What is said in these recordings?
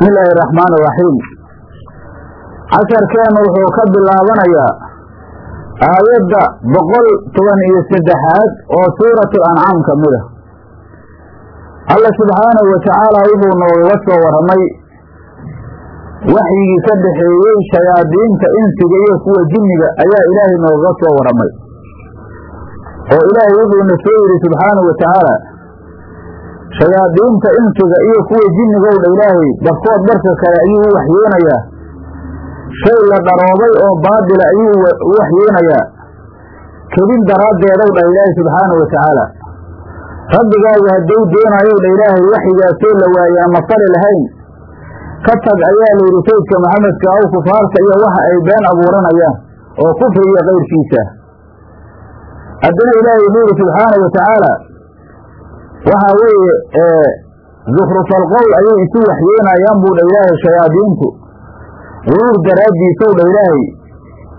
bismi illaahi araxmaan iraxiim casharkeenu wuxuu ka bilaabanayaa aayadda boqol toban iyo saddexaad oo suuratu ancaam ka mid a alla subxaanahu watacaala wuxuu noogaga soo warramay waxyigii ka dhaxeeyey shayaadiinta insiga iyo kuwa jinniga ayaa ilaahay noogaga soo warramay. Oo ilaahay wuxuuna soo yidhi subxaanahu watacaala shayaadiinta insiga iyo kuwa jinnigowdha ilaahay barkood barka kale ayuu u waxyoonayaa shay la dharoobay oo baadila ayuu u waxyoonayaa kedin daraaddeedow dhah ilaahay subxaanahu watacaala rabbigaagu hadduu doonayow dha ilaahay waxyigaasoo la waayey ama fali lahayn ka tag ayaa layidhi saydka maxamedka ow kufaarta iyo waxa ay been abuuranayaan oo kufrigiyo kayrkiisa haddana ilaahay wuxuu yidhi subxaanahu watacaala waxaa weeye zukrufalqowl ayay isu waxyoonayaan buu dha ilaahay shayaadiintu. Guruur daraaddiisow dha ilaahay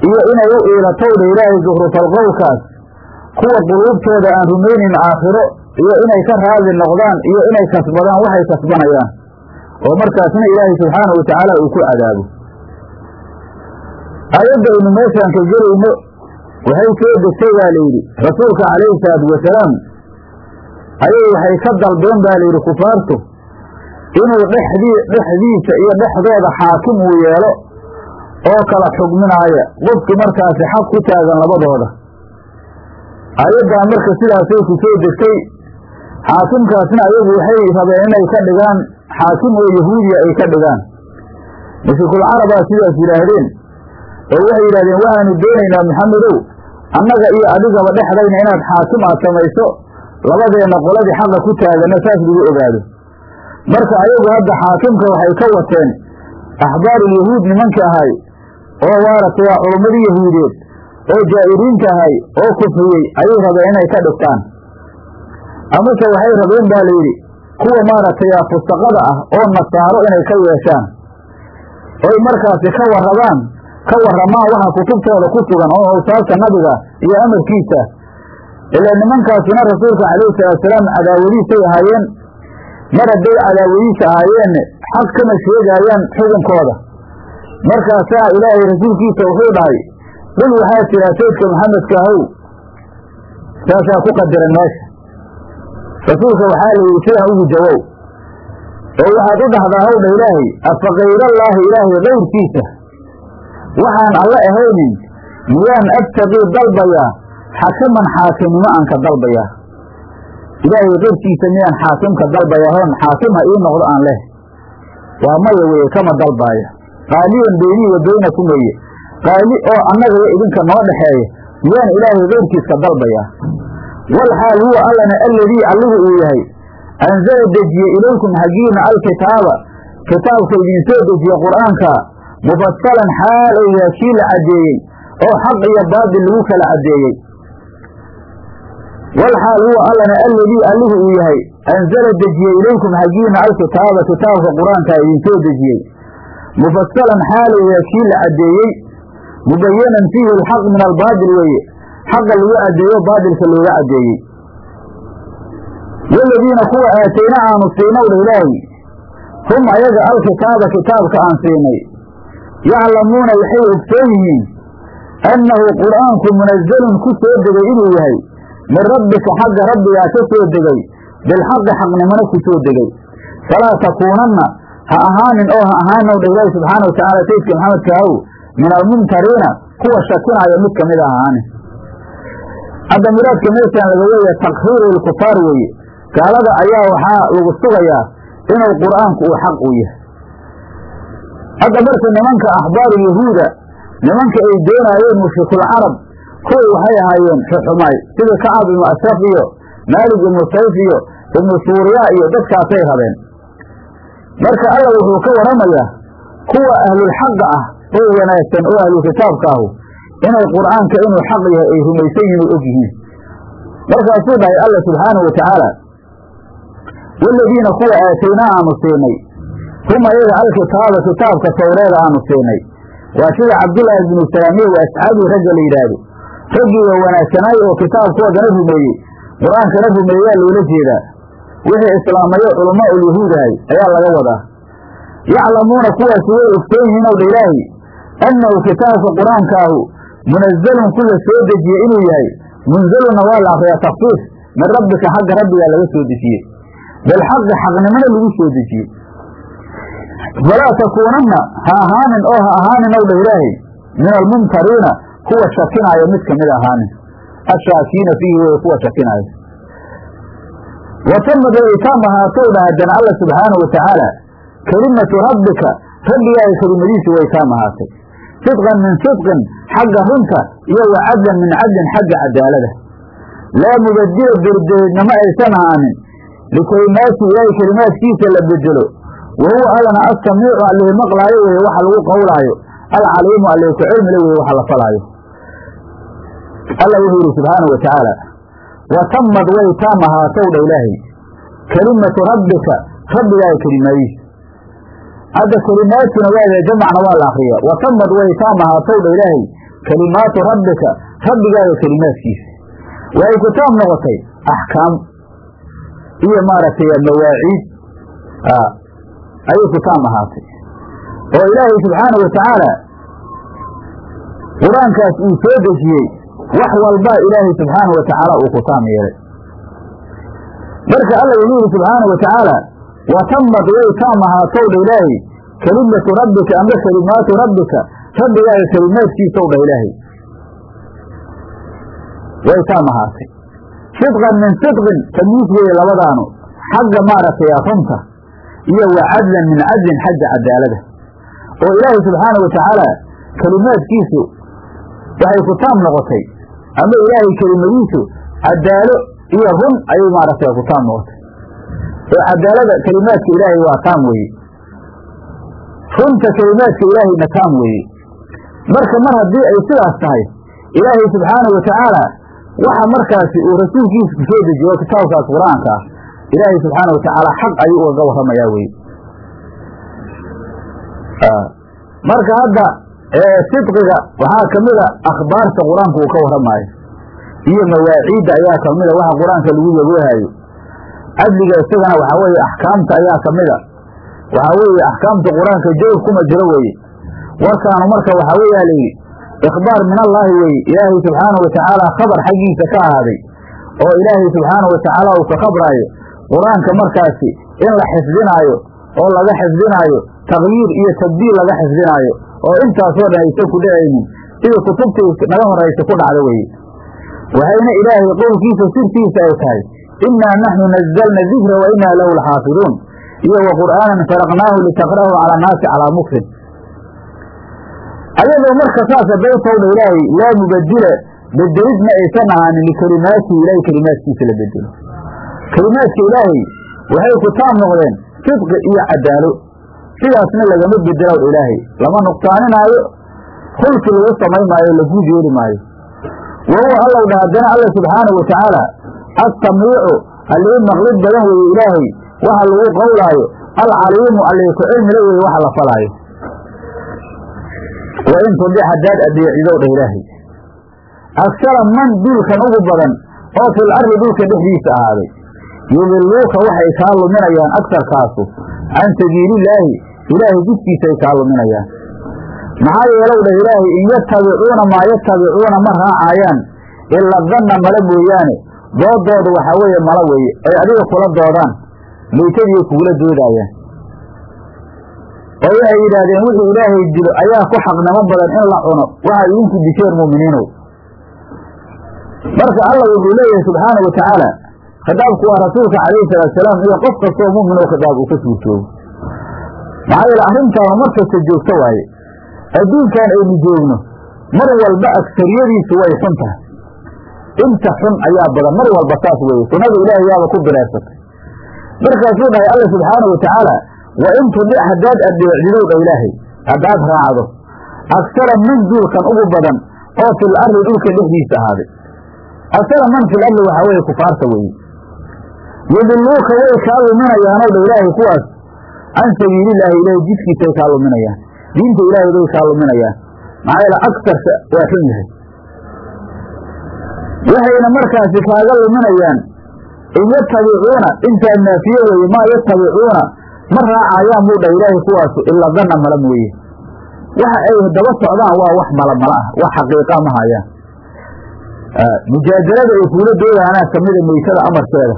iyo inay u iilatow dha ilaahay zukrufalqowlkaas kuwa quluubtooda aan rumaynin aakhiro iyo inay ka raadi noqdaan iyo inay kasbadaan waxay kasbanayaan. Oo markaasna ilaahay subxaanahu watacaala uu ku cadaabo. Aayadda aynu meeshaan ka gelayno waxay soo degtay baa layidhi rasuulka calayhi salaatu wasalaam ayay waxay ka dalbeen baa layidhi kufaartu inuu dhexdii dhexdiisa iyo dhexdooda xaakim uu yeelo oo kala xugminaaya qofki markaasi xaq ku taagan labadooda. Aayaddan marka sidaasay ku soo degtay xaakimkaasna ayagu waxay rabeen inay ka dhigaan xaakim oo yahuudiya ay ka dhigaan. Mushrikul carabaa sidaas yidhaahdeen oo waxay yidhahdeen waxaanu doonaynaa maxamedow annaga iyo adigaba dhexdayna inaad xaakim aad samayso labadeenna qoladii xaqa ku taagana saas lagu ogaado. Marka ayagu hadda xaakimka waxay ka wateen axbaarul yahuud nimanka ahay oo waaragtay waa culummadii yahuudeed oo jaa'iriinta ahay oo kufriyey ayay rabeen inay ka dhigtaan. Amase waxay rabeen baa layidhi kuwa maaragtay fustaqada ah oo nasaaro inay ka yeeshaan. Oy markaasi ka warrabaan ka warramaan waxa kutubtooda ku sugan oo awsaabta nabiga iyo amarkiisa ilaa nimankaasina rasuulka calayhi salaatusalaam cadaawadiisay ahaayeen mar hadday cadaawadiisa ahaayeenne xaq kama sheegaayaan xukunkooda markaasaa ilaahay rasuulkiisa wuxuu dhahay qul waxaa tiraa saydka maxamedka ahow saasaa ku qadiran meesha rasuulka waxaa la yidhi sidan ugu jawow oo waxaad u dhahdaa howdha ilaahay afa kayrallaahi ilaahay kayrkiisa waxaan alla ahaynin miyaan abtaqii dalbayaa xakaman xaakimnimo aan ka dalbayaa ilaahay kayrkiisa miyaan xaakimka dalbayaa hoon xaakim ha ii noqdo aan leh. Waa maya weye kama dalbaaya qaaliyan beynii wa beynakum weye qaali oo annaga iyo idinka noo dhexeeya miyaan ilaahay kayrkiiska dalbayaa wal xaal huwa allana alladii allihu uu yahay. Anzala dejiye ilaykum xaggiina alkitaaba. Kitaabka idin soo dejiye qur'aanka. Mufasalan xaal ou yahay kii la caddeeyey oo xaq iyo baadil lagu kala caddeeyey wal xaal huwa allana alladii allihu uu yahay anzala dejiye ilaykum xaggiina alkitaaba kitaabka qur'aanka idin soo dejiyey mufasalan xaal ou yahay kii la caddeeyey mubayanan fiihi alxaq min albaadil weeye xaqa lagu caddeeyo baadilka looga caddeeyey waladiina kuwa aatayna aanu siinowdha ilaahay hum ayaga alkitaaba kitaabka aan siinay yaclamuuna waxay ogsoon yihiin annahu qur'aanku munazalun ku soo degay inuu yahay min rabbika xagga rabbigaa ka soo degay bilxaqi xaqnimona ku soo degay falaa takuunanna ha ahaanin oo ha ahaanowdha ilaahi subxaana wa tacaala saydka maxamedka ahow min almumtariina kuwa shakinaya mid ka mid ah ahaanin hadda muraadka meeshaan laga weeya takhiiru lkufaar weeye gaalada ayaa waxaa lagu sugayaa inuu qur'aanku uu xaq uu yahay hadda marka nimanka axbaaru yahuuda nimanka ay doonaayeen mushrikul kuway waxay ahaayeen xuxumay sida kacab ibnu ashraf iyo maalik ibnu sayf iyo ibnu suuriya iyo dadkaasay rabeen. Marka alla wuxuu ka warramayaa kuwa ahlulxaqa ah oo wanaagsan oo ahlu kitaabka ahu inay qur'aanka inuu xaq yahay ay rumaysan yihiin og yihiin. Markaasuu dhahay alla subxaanahu wa tacaala waladiina kuwa aataynaa aanu siinay hum ayaga alkitaaba kitaabka tawreeda aanu siinay. Waa sida cabdullaahi binu salaamiye wa asxaabii ragga la yidhaahdo raggiiga wanaagsanaay oo kitaabkoodana rumeeyey. Qur'aankana rumeeyaa loola jeedaa. Wixii islaamayo culamaa ulyahuudahay ayaa laga wadaa. Yaclamuuna kuwaasi way ogsoon yihiin ow dha ilaahay annahu kitaabka qur'aankaahu munazalun ku la soo dejiye inuu yahay. Munzalunna waa la akriyaa takfiif min rabbika xagga rabbigaa laga soo dejiyey. Bilxaqi xaqnimona lagu soo dejiyey. Falaa takuunanna ha ahaanin oo ha ahaanin ow dha ilaahay min almumtariina kuwa shakinaayo mid ka mid ahaanin ashaakiina fiihi wey kuwa shakinaayo watamad way taam ahaatow dha haddana alla subxaanahu watacaala kelimatu rabbika rabbigaaga kelimadiisu way taam ahaatay sidqan min sidqin xagga runta iyo wa cadlan min cadlin xagga cadaalada. Laa mubadila berdeednama aysan ahaanin. Likelimaati ilaahay kelimaadkiisa la bedelo wa huwa allana assamiicu allihi maqlaayo weeye waxa lagu qowlaayo. Alcaliimu allihi ku cilmile weeye waxa la falaayo alla wuxuu yidhi subxaanau watacaala watamad way taam ahaatow dha ilaahay. Kelimatu rabbika rabbigaaga kelimadiisa hadda kelimaatuna waa jamacna waa la akriya watamad way taam ahaatow dha ilaahay. Kelimaatu rabbika rabbigaaga kelimaadkiisa waxay ku taam noqotay axkaam iyo maaragtay mawaaciid. Ayay ku taam ahaatay oo ilaahay subxaanau watacaala qur'aankaas uu soo dejiyey wax walbaa ilaahay subxaanau watacaala uu ku taam yeelay. Marka alla wuxuu yidhi subxaanau watacaala watamad way taam ahaatow dha ilaahay kelimatu rabbika amba kelimaatu rabbika rabbigaaga kelimaadkiisaw dha ilaahay. Way taam ahaatay sidqan min sidqin tamiis weeye labadaanu xagga maaragtay runta iyo wa cadlan min cadlin xagga cadaalada. Oo ilaahay subxaanau watacaala kelimaadkiisu waxay ku taam noqotay ama ilaahay kelimadiisu cadaalo iyo run ayay maaragtay ku taam noqotay. Oo cadaalada kelimaadka ilaahay waa taam weeye. Runta kelimaadka ilaahayna taam weeye. Marka mar haddii ay sidaas tahay ilaahay subxaanau watacaala waxa markaasi uu rasuulkiisa ku soo dejiyo kitaabkaas qur'aanka ah ilaahay subxaana watacaala xaq ayuu ugaga warramayaa weye marka hadda sidqiga waxaa kamida akhbaarta qur'aanka uu ka warramaayo iyo mawaaciidda ayaa kamida waxa qur'aanka lagu yaboohayo cadliga isagana waxaa weeye axkaamta ayaa kamida waxaa weeye axkaamta qur'aanka jawr kuma jiro weeye. Warkaanu marka waxaa weeyaa layidhi ikhbaar min allaahi weeye. Ilaahay subxaanau watacaala khabar xaggiisa ka ahaaday. Oo ilaahay subxaanau watacaala uu ka khabraayo. Qur'aanka markaasi in la xifdinaayo oo laga xifdinaayo takyiir iyo tabdiil laga xifdinaayo oo intaasoo dhan aysan ku dhacaynin sida kutubtii naga horaysa ku dhacda weeye waxayna ilaahay qowlkiisa sirtiisa ay tahay innaa naxnu nazalna dikra wa innaa lahu laxaafiduun iyo wa qur'aanan faraqnaahu litaqra'ahu cala annaasi calaa mukrin ayadoo marka saas haday towdha ilaahay laa mubadila bedelid ma aysan ahaanin likelimaatihi ilaahay kelimaadkiisa la bedelo kelimaadka ilaahay waxay ku taam noqdeen sidqi iyo cadaalo sidaasna lagama bedelaw ilaahay. Lama nuqsaaninaayo hulki lagu samayn maayo la guud yeeli maayo. Wa huwa allow dha haddana alla subxaanau watacaala assamiicu allii maqlid badan weeye ilaahay waxa lagu qowlaayo alcaliimu allii ku cilmila weeye waxa la falaayo. Wa in tudix haddaad adeecidow dha ilaahay. Agsara man duulkan ugu badan oo fil ardi dhulka dhexdiisa ahaaday yudiluuka waxay kaa luminayaan agsarkaasu can sabiilillaahi ilaahay jidkiisaay kaa luminayaan. Maxaa yeelow dhah ilaahay in yatabicuuna maa yatabicuuna ma raacaayaan ila danna mala mooyaane doodooda waxaa weeye mala weeye ay adiga kula doodaan maytadiiay kugula doodaayaan oo waxay yidhaahdeen wuxuu ilaahay dilo ayaa ku xaqnimo badan in la cuno waxaad idinku disheen mu'miniinow marka alla wuxuu leeyahay subxaanau watacaala khitaabku waa rasuulka calayhi salaatusalaam iyo qof kastoo mu'min khitaab uu ka suurtoogo maxaa yeele arrintaanu mar kasta joogto waaye. Adduunkan aynu joogno mar walba agsariyadiisu way xun tahay. Inta xun ayaa badan mar walba saas weeye. Sunnada ilaahay yaaba ku bireersatay markaasuu dhahay alla subxaanau watacaala wa in tudic haddaad adeecdidow dha ilaahay haddaad raacdo agsara man duulkan ugu badan oo fil ardi dhulka dhexdiisa ahaaday. Agsara man fil ardi waxaa weeye kufaarta weeye. Yudiluuka way kaa luminayaanow dha ilaahay kuwaas can sabiilillaahi ilaahay jidkiisay kaa luminayaan. Diinta ilaahay kaa luminayaan. Maxaa yeele agsarka waa xun yahay. Waxayna markaasi kaaga luminayaan in yatabicuuna intaa naafiye weeye maa yatabicuuna ma raacayaan buu dhah ilaahay kuwaasu ila danna mala mooye. Waxa ay daba socdaan waa wax malamala ah wax xaqiiqa ma hayaan mujaadalada ay kuula doodaanaa kamida meytada amarkeeda.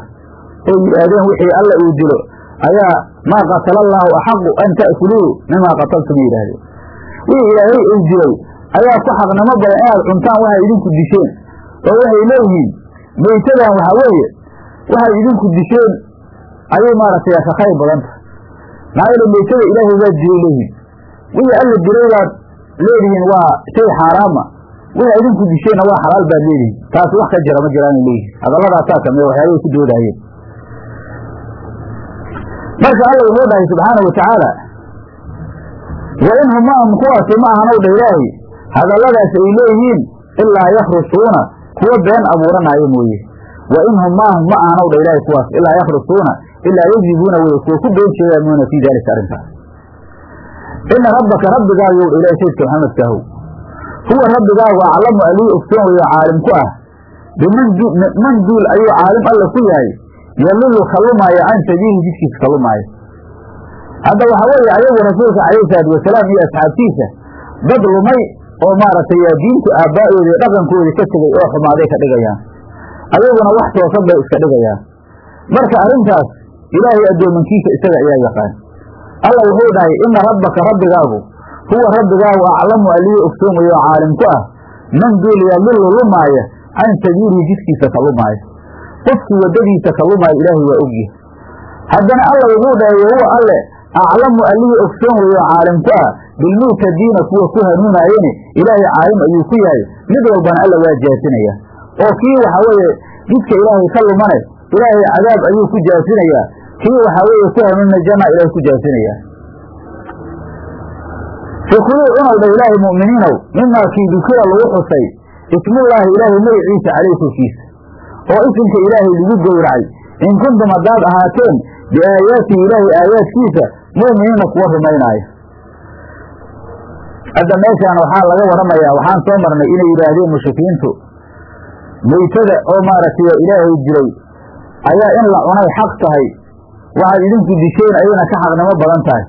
Oo yidhaahdeen wixii alla uu dilo ayaa maa qatala allaahu axaqu an ta'kuluu mimaa qataltum yidhaahdeen wixii ilaahay uu dilay ayaa ku xaqnimo badan inaad cuntaan waxay idinku disheen oo waxay leeyihiin meytadan waxaa weeye waxay idinku disheen ayay maaragtay ka khayr badanta. Maxaa yeele meytada ilaahay waa dilay leeyihiin wixii alla dilay baad leedihiin waa shay xaaraama wixii idinku disheenna waa xalaal baad leedihiin taas wax ka jira ma jiraanay leeyihiin hadalladaasaa kamida waxyaabahay ku doodahayeen marka alla wuxuu dhahay subxaanau watacaala wa in humaahum kuwaasi ma ahanow dha ilaahi hadalladaas ay leeyihiin ilaa yakhrusuuna kuwa been abuuranaayo mooye wa in humaahum ma ahanow dha ilaahi kuwaas ilaa yakhrusuuna ilaa yajibuuna weye kuwa ku been sheegaamuuna fii daalika arrintaas ina rabbaka rabbigaagu ilahi saydka maxamedkaahow huwa rabbigaagu aclamu alii ogsoon weyo caalim ku ah. Biman duul ayuu caalim alla ku yahay yalilu ka lumaayo can sabiili jidkiisa ka lumaayo hadda waxa weeye ayagu rasuulka calayhi salaatu wasalaam iyo asxaabtiisa dad lumay oo maaragtay yaa diinta aabbaa'ooda iyo dhaqankoodii ka tegay oo xumaaday ka dhigayaan ayaguna wax toosan bay iska dhigayaan marka arrintaas ilaahay addoomankiisa isaga ayaa yaqaan alla wuxuu dhahay ina rabbaka rabbigaagu huwa rabbigaagu aclamu aliyo ogsoon weyo caalim ku ah man duul yalilu lumaaya can sabiilihi jidkiisa ka lumaaya qofkii waddadiisa ka lumaayo ilaahay waa ogyahay haddana alla wuxuu dhahay wahuwa alle aclamu allihii ogsoon caalim ku ah bilmuhtadiina kuwa ku hanuunaayene ilaahay caalim ayuu ku yahay. Mid walbana alla waa jaasinaya oo kii waxa weeye jidka ilaahay ka lumane ilaahay cadaab ayuu ku jaasinayaa. Kii waxaa weeye ku hanuunna janna ilaahay ku jaasinaya fakuluu cunow dha ilaahay mu'miniinow mimaa kii dukira lagu xusay ismullaahi ilaahay magiciisa caleyh korkiisa oo isimka ilaahay lagu gowracay. In kuntum haddaad ahaateen biaayaatihi ilaahay aayaadkiisa mu'miniina kuwa rumaynaaya hadda meeshaan waxaa laga warramayaa waxaan soo marnay inay yidhaahdeen mushrikiintu. Meytada oo maaragtay ilaahay jiray ayaa in la cunay xaq tahay. Waxaad idinku disheen ayayna ka xaqnimo badan tahay.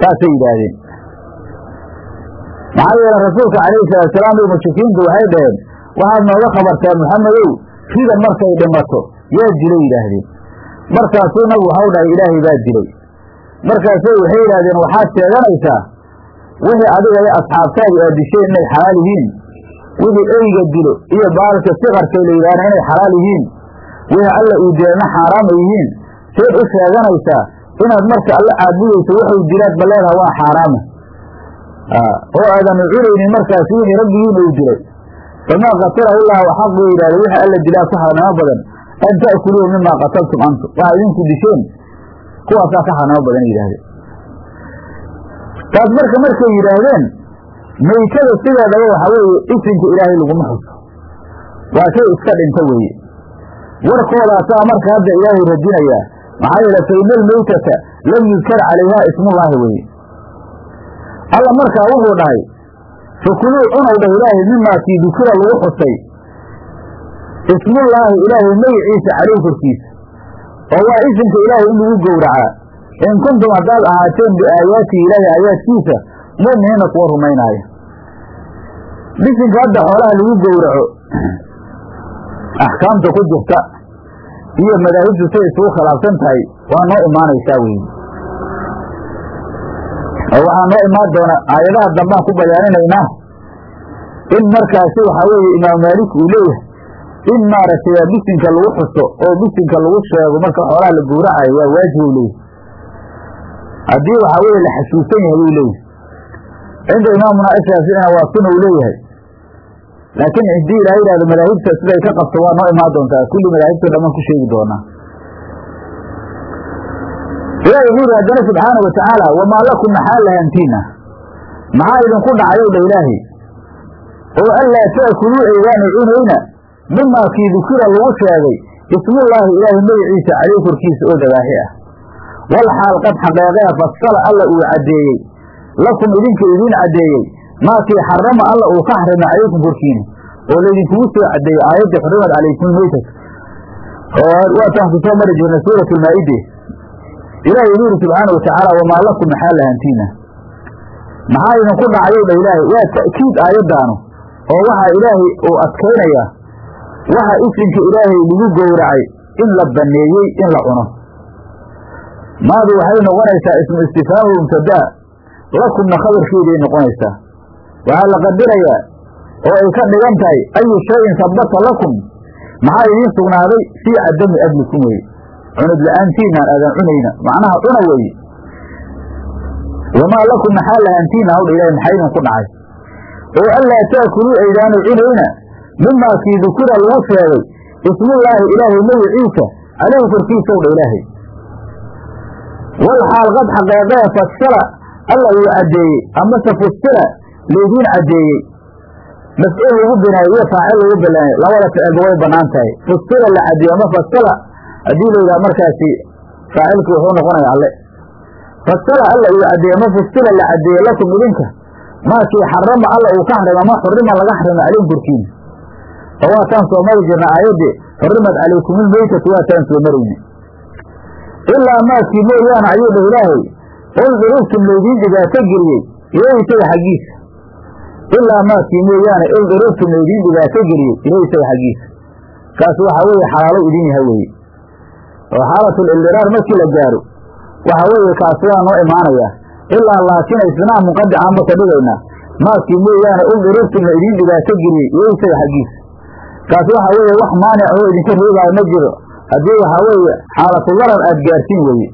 Saasay yidhaahdeen. Maxaa yeele rasuulka calayhi salaatusalaam iyo mushrikiintu waxay dhaheen waxaad nooga khabartaa muxamedow rida markay dhimato yaa dilay yidhaahdeen. Markaasuu nabigu waxau dhahay ilaahay baa dilay. Markaasay waxay yidhahdeen waxaad sheeganaysaa wixii adiga iyo asxaabtaadu aad disheen inay xalaal yihiin? Wixii eyga dilo iyo baalka sikarkay la yidhaahna inay xalaal yihiin? Wixii alla uu dilana xaaraam ay yihiin? Seed u sheeganaysaa inaad marka alla caabudayso wuxuu dilaad baleedaha waa xaaraama oo aadan cunaynin markaasi wixii rabbigiina uu dilay famaa qatalahu illaahu xaq buu yidhahda wixii alla dilaa ku xaqnimo badan an ta'kuluu mimaa qataltum antum waxaa idinku disheen kuwaasaa ka xaqnimo badan yidhahdeen taas marka markay yidhaahdeen meytada sideedaba waxaa weeye isimka ilaahay laguma xuso waa shay iska dhinta weeye warkoodaasaa marka hadda ilaahay radinayaa maxaa yeele fa ina almeytata lam yudkar calayhaa ismullaahi weye alla markaa wuxuu dhahay fakuluu cunow ilaahay mimaa kii dukira lagu xusay. Ismullaahi ilaahay magiciisa caleyh korkiisa oo waa isimka ilaahay in lagu gowracaa. In kuntum haddaad ahaateen biaayaatihi ilaahay aayaadkiisa mu'miniina kuwa rumaynaaya bisinka hadda xoolaha lagu gowraco axkaamta ku jirta iyo madaahibtu say isugu khilaafsan tahay waa noo imaanaysaa weyi oo waxaa noo imaan doona aayadaha dambaan ku bayaaninaynaa. In markaasi waxaa weeye imaam maalik uu leeyahay in maaragtay bisinka lagu xuso oo bisinka lagu sheego marka xoolaha la gowracayo waa waajib u leeyahy haddii waxaa weeye la xasuusan yahay buu leeyahay. Cinda imaamuna ashaaficina waa suna uu leeyahay. Laakiin haddii ilaa yidhahdo madaahibta siday ka qabto waa noo imaan doontaa. Kulli madaahibta dhamaan ku sheegi doonaa ilaahi wuxuu yidhi haddana subxaana wa tacaala wamaa lakum maxaa lahantiina maxaa idinku dhacayow dha ilaahi oo anlaa ta'kuluu aydaanu cunayna mimaa kii dukira lagu sheegay ismullaahi ilaahay magiciisa caleyh korkiisa oo dabaaxi ah. Wal xaal qad xaqeeqee fasala alla uu caddeeyey lakum idinka idiin caddeeyey maakii xarama alla uu ka xarimay calaykum korkiina oo laydinkugu soo caddeeyey aayaddii xurimat calaykum meytat oo waataan ku soo mari jirnay suurat lmaa-ide ilaahay wuxuu yidhi subxaana watacaala wamaa lakum maxaa lahantiina maxaa idinku dhacayow dha ilaahay waa ta'kiid aayaddaanu oo waxaa ilaahay uu adkaynayaa waxa isimka ilaahay lagu gowracay in la banneeyey in la cuno. Maadu waxay noqonaysaa ismu istifhaamu mubtadaa lakumna khabarkeeday noqonaysaa. Waxaa la qadirayaa oo ay ka dhigan tahay ayu shayin sabata lakum. Maxaa idiin sugnaaday? Fii cadami ablikum weye cunid la'aantiinaan aadan cunayna. Macnaha cuna weeye wamaa lakum maxaa lahantiina hawdha ilahay maxaa idinku dhacay? Oo anlaa taakuluu aydaanu cunayna mimaa kii dukura lagu sheegay ismullaahi ilaahay magiciisa caleyhi korkiisa wdha ilaahay. Wal xaal qad xaqeeqee fasala alla uu caddeeyey amase fusila laydiin caddeeyey. Mafcuul lagu binaayo iyo faacil lagu bilaanay labada ficilba way bannaan tahay. Fusila la caddeeyo ama fasala haddii la yidhaha markaasi faacilkii wuxuu noqonaya alle. Fasala alla uu caddeeye ama fusila la caddeeye lakum idinka maakii xarama alla uu ka xarima ama xurima laga xarima caleyhim korkiina oo waataan soo mari jirna aayaddii xurimat calaykumulmeytatu waataan soo marayna. Ilaa maakii mooyaane ayuu dha ilaahay ildurubtum laydiin dhibaato geliyey ilay isaga xaggiisa. Ilaa maakii mooyaane ildurubtum laydiin dhibaato geliyey ilay isaga xaggiisa. Kaas waxaa weeye xalaalo idin yaha weeye oo xaalatul ildiraar markii la gaaro waxaa weeye kaas waa noo imaanayaa ilaa laakiin isnaa munqadicaan ma ka dhigaynaa maakii mooyaane ildurubtum la idiin dhibaato geliyey ilay isaga xaggiisa kaas waxaa weeye wax maanic oo idinka reebaayo ma jiro. Haddii waxaa weeye xaalatu darar aad gaarsiin weeye.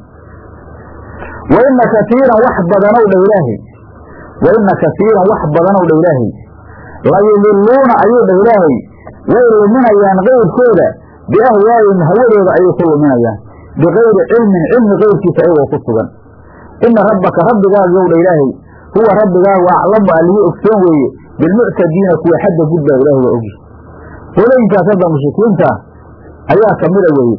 Wa ina kasiiran wax badanow dha ilaahay. Wa ina kasiiran wax badanow dha ilaahay. Layudiluuna ayuu dha ilaahay. Way luminayaan kayrkooda biahwaayihim hawadooda ayay ku luminayaan bikayri cilmin cilmi kayrkiisa ayagoo ku sugan ina rabbaka rabbigaagu yow dha ilaahay huwa rabbigaagu aclamu allihii ogsoon weeye bilmuctadiina kuwa xadda gudbaa ilahay waa ogi qolooyinkaas hadda mushrikiinta ayaa ka mida weeye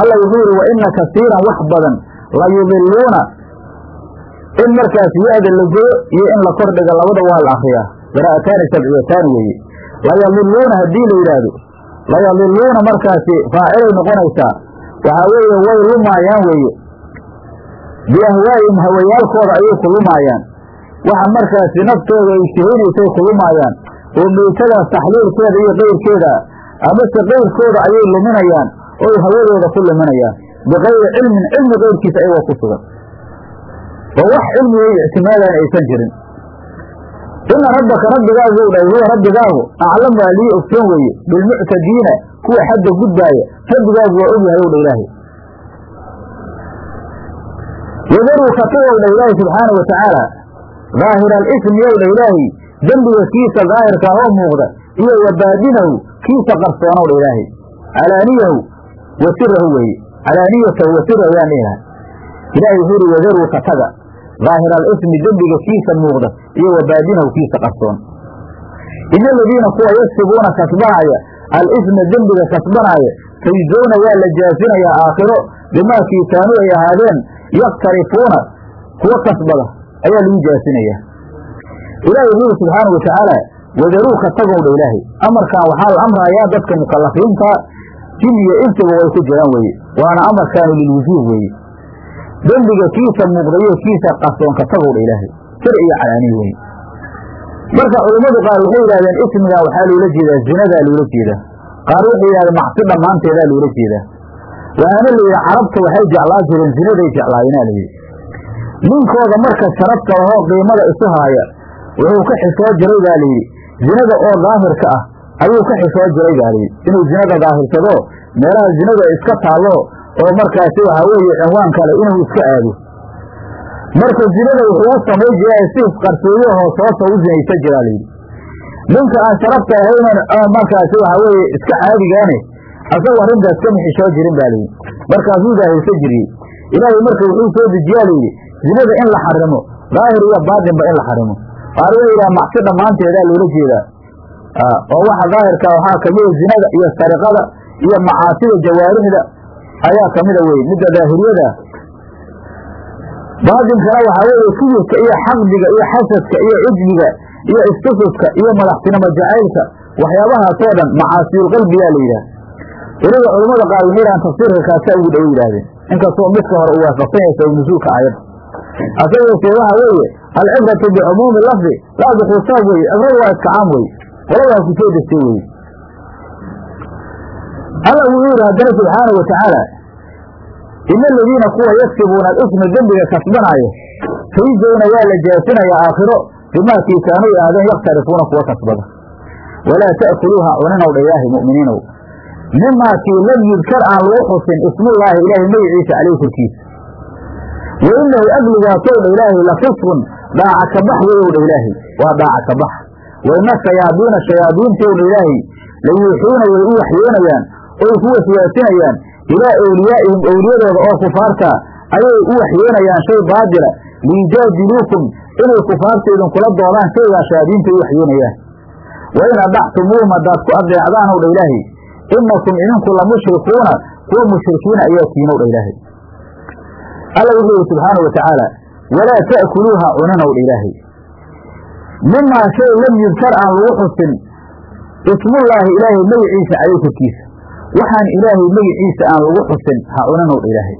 alla wuxuu yidhi wa ina kasiiran wax badan layudiluuna in markaas ya-da la goyo iyo in la kordhiga labada waa la akriyaa qiraa'ataani sabciyataani weeye layadiluuna haddii la yidhaahdo layadiluuna markaasi faacilay noqonaysaa waxaa weeye way lumaayaan weeye. Biahwaa'ihim hawayaalkooda ayay ku lumaayaan waxa markaasi naftooda ay shahinaysay ku lumaayaan oo meytadaas taxliilkeeda iyo qayrkeeda amase qayrkooda ayay luminayaan oy hawadooda ku luminayaan. Bikayri cilmin cilmi qayrkiisa ayagoo ku sugan. Oo wax cilmigay ictimaadaan aysan jirin ina rabbaka rabbigaagu dhahay huwa rabbigaagu aclamu alii ogsoon weeye bilmuctadiina kuwa xadda gudbaaya rabbigaagu waa ogyahay ow dha ilaahay wadaruu katagow dha ilaahay subxaana wa tacaala daahira alismi yow dha ilaahay dembiga kiisa daahirka oo muuqda iyo wa baadinahu kiisa qarsoonow dha ilaahay calaaniyahu wa weeye calaaniyatahu wa yaan dhihi lahay wuxuu yidhi wadaruu kataga daahira alismi dembiga kiisa muuqda iyo wa baadinahu kiisa qarsoon ina aladiina kuwa yagsibuuna kasbanaya alisma dembiga kasbanaya sayusoona waa la jaasinayaa aakhiro bimaa kii kaanuu ay ahaadeen yaktarifuuna kuwa kasbada ayaa lagu jaasinayaa ilahi wuxuu yidhi subxaanau watacaala wadaruu ka tagowdha ilaahay amarkan waxaa la amrayaa dadka mukalafiinta jin iyo insiba way ku jiraan weeye waana amarkaanu lilwujuub weeye dembiga kiisa muuqdayo kiisa qarsoon ka tagowdha ilaahay. Sir iyo calaaniy weye marka culammadu qaar waxay yidhahdeen ismiga waxaa loola jeedaa zinadaa loola jeedaa. Qaar waxay yidhahdeen macsi dhammaanteedaa loola jeedaa. Waxaana la yidhi carabta waxay jeclaa jireen zinaday jeclaayeenaa layidhi ninkooda marka sharafta ahoo qiimada isu haaya wuxuu ka xishoo jiray baa layidhi zinada oo daahirka ah ayuu ka xishoo jiray baa layidhi inuu zinada daahirsado meelaha zinada iska taallo oo markaasi waxaa weeye cinwaan kale inuu iska aado. Marka zinada wuxuu u samay jiraa si qarsoodiyo hoos hoosa u zinaysan jiraa layidhi ninka aan sharafta ahaynan markaasi waxaa weeye iska caadigaane asagu arrintaas kama xishoo jirin baa layidhi markaasuu daahirsan jiriyey. Ilaahay marka wuxuu soo dejiyaa layidhi zinada in la xarimo daahir iyo baatinba in la xarimo way yidhaha macsi dhammaanteedaa loola jeedaa. Oo waxa daahirka waxaa kamida zinada iyo sariqada iyo macaasida jawaarixda ayaa kamida weye midda daahiriyada. Baatinkana waxaa weeye kibirka iyo xaqdiga iyo xasadka iyo cijmiga iyo istususka iyo madaxtinimo jacaylka waxyaabahaasoo dhan macaasiyulqalbiyaa la yidhaah weliba culammada qaar waxay tafsiirka kaasaa ugu dhowo yidhaahdeen inkastoo midka hore uu waafaqsan yahay sabab nusuulka aayadda asagase waxa weeye alcibratu bicumuumi lafdi laa bikhusaab weye cibradu waa iska caam weye qoladaa ku soo degtay weye alla wuxuu yidhi haddana subxaanau watacaala ina aladiina kuwa yagsibuuna alisma dembiga kasbanaayo sayjowna waa la jaasinaya aakhiro bimaakii kaanuu ahaadeen yakhtarifuuna kuwa kasbada. Walaa ta'kuluuha cuninow dha ilaahay mu'miniinow. Mimaakii lam yudkar aan lagu xusin ismullaahi ilaahay magiciisa caleyh korkiisa. Wa inahu agligaatow dha ilaahay la fisqun dhaaca kabax weyow dha ilaahay waa dhaaca kabax wa ina shayaadiina shayaadiintow dha ilaahay la yuuxuuna way u waxyoonayaan oy ku waswaasinayaan ilaa awliyaa'ihim owliyadooda oo kufaarta ayay u waxyoonayaan shay baadila. Liijaadiluukum inay kufaarta idinkula doodaan shaygaa shayaadiinta u waxyoonayaan wa in adactumuuhum haddaad ku adeecdaanow dha ilaahay inakum idinku la mushrikuuna kuwa mushrikiina ayaa tiinow dha ilaahay alla wuxuu yihi subxaanau watacaala walaa ta'kuluuha cuninow dha ilaahay mimaa shay lam yudkar aan lagu xusin ismullaahi ilaahay magiciisa caley korkiisa waxaan ilaahay magiciisa aan lagu xusin ha cuninow dha ilaahay.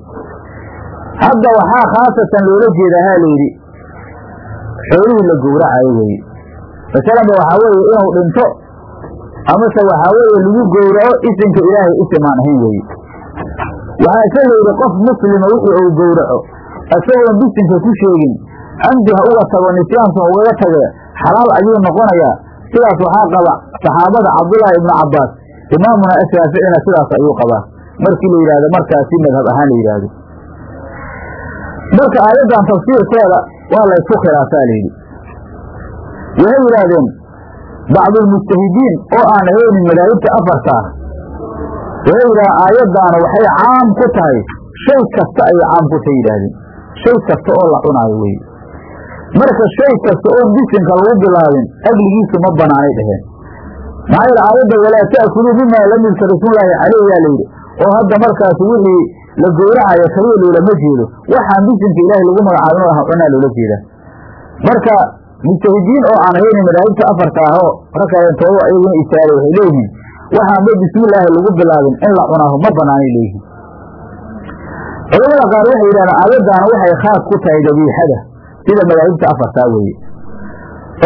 Hadda waxaa khaasatan loola jeedaa haa layidhi xoolihii la gowracayo weeye. Masalanba waxaa weeye inuu dhinto amase waxaa weeye lagu gowraco isimka ilaahay isim aan ahayn weeye. Waxaa se layidhi qof muslima wixii uu gowraco isagoon bisinka ku sheegin camdi ha uga tago nisyaanka ugaga tage xalaal ayuu noqonayaa. Sidaas waxaa qaba saxaabada cabdullaahi ibnu cabbaas imaamuna ashaaficina sidaas ayuu qabaa. Markii la yidhahdo markaasi madhab ahaan la yidhaahdo. Marka aayaddan tafsiirkeeda waa la ysku khilaafaa layidhi waxay yidhaahdeen bacdulmujtahidiin oo aan ahaynin madaahibta afarta ah waxay yidhahdeen aayaddaana waxay caam ku tahay. Shay kasta ayay caam ku tahay yidhaahdeen. Shay kasta oo la cunaayo weye marka shay kasta oon bisinka lagu bilaabin agligiisu ma banaanay dhaheen maxaa yeele aayadda walaa ta'kuluu mimaa lam yudkar ismullaahi caleyh yaa layidhi oo hadda markaas wixii la gowracayo kaliya loolama jeedo. Waxaan bisinka ilaahay lagu magacaabin oo aha cunaa loola jeedaa marka mujtahidiin oo aan ahaynin madaahibta afarta ah oo rakaayantoodo ayaguna waxay leeyihiin. Waxaanba bismillaahi lagu bilaabin in la cunaaho ma banaanay leeyihiin. Culamada qaar waxay yidhahdeen aayaddaana waxay khaas ku tahay dabiixada sida madaahibta afartaa weeye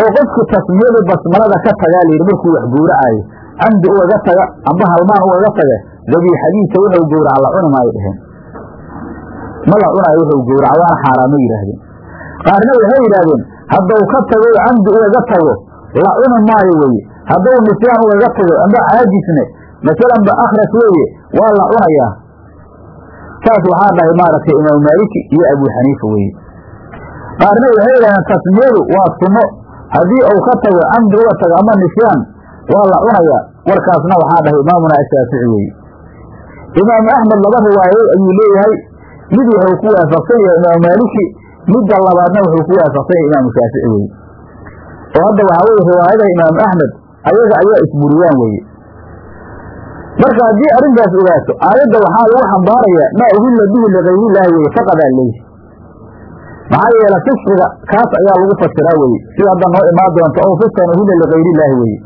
oo qofku tasmiyadu basmalada ka tagaa layidhi markuu wax gowracaayo camdi ugaga taga amba halmaan ugaga taga dabiixadiisa wuxuu gowraca la cuni maayo dheheen. Ma la cunaayo wuxuu gowraca waana xaaraamo yidhaahdeen. Qaarna waxay yidhaahdeen hadduu ka tago camdi ugaga tago la cuni maayo weye hadduu nisyaan ugaga tago amba caajisne masalanba akhras weeye waa la cunayaa. Saas waxaa dhahay maaragtay imaamu maaliki iyo abuu xaniifa weeye. Qaarna waxay yidhahdeen tasmiyadu waa sunno haddii uu ka tago camdi uga tago ama nisyaan waa la cunayaa. Warkaasna waxaa dhahay imaamuna ashaafici weeye imaamu axmed laba riwaayadood ayuu leeyahay. Mid wuxuu ku waafaqsan yahay imaamu maaliki midda labaadna wuxuu ku waafaqsan yahay imaamu shaafici weeye oo hadda waxaa weye riwaayada imaamu axmed ayaga ayaa isburiyaan weeye. Marka haddii arrintaas ogaato aayadda waxaa lagu xambaarayaa maa uhilla bihi ligayriillaahi weye faqadaa leeyi maxaa yeele fisqiga kaas ayaa lagu fasiraa weye sida hadda noo imaan doonta oo fiskan uhilla ligayriillaahi weye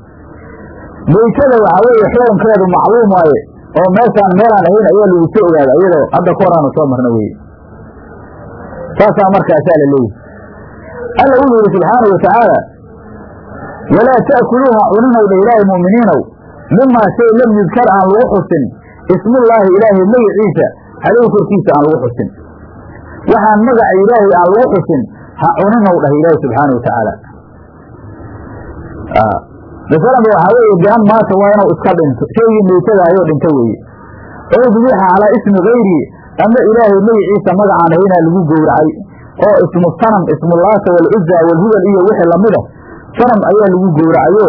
meytada waxaa weeye xukunkeedu macluum waaye oo meeshaan meelaan ahayn ayaa lagu soo ogaada iyadoo hadda ka horaanu soo marna weye saasaa markaasaa la leeyihi alla wuxuu yidhi subxaanau watacaala walaa ta'kuluuha cuninow dha ilaahay mu'miniinow mimaa shay lam yudkar aan lagu xusin ismullaahi ilaahay magiciisa caleyh korkiisa aan lagu xusin waxaan magaca ilaahay aan lagu xusin ha cuninow dhah ilaahay subxaana wa tacaala masalanba waxaa weeye bian maata waa inuu iska dhinto shaygii meytada ayuu dhinto weeye. Oo bubixa calaa ismi kayrii ama ilaahay magiciisa magacaan ahaynaa lagu gowracay oo ismu sanam ismulaata walcuza walhubal iyo wixii lamida sanam ayaa lagu gowracayo.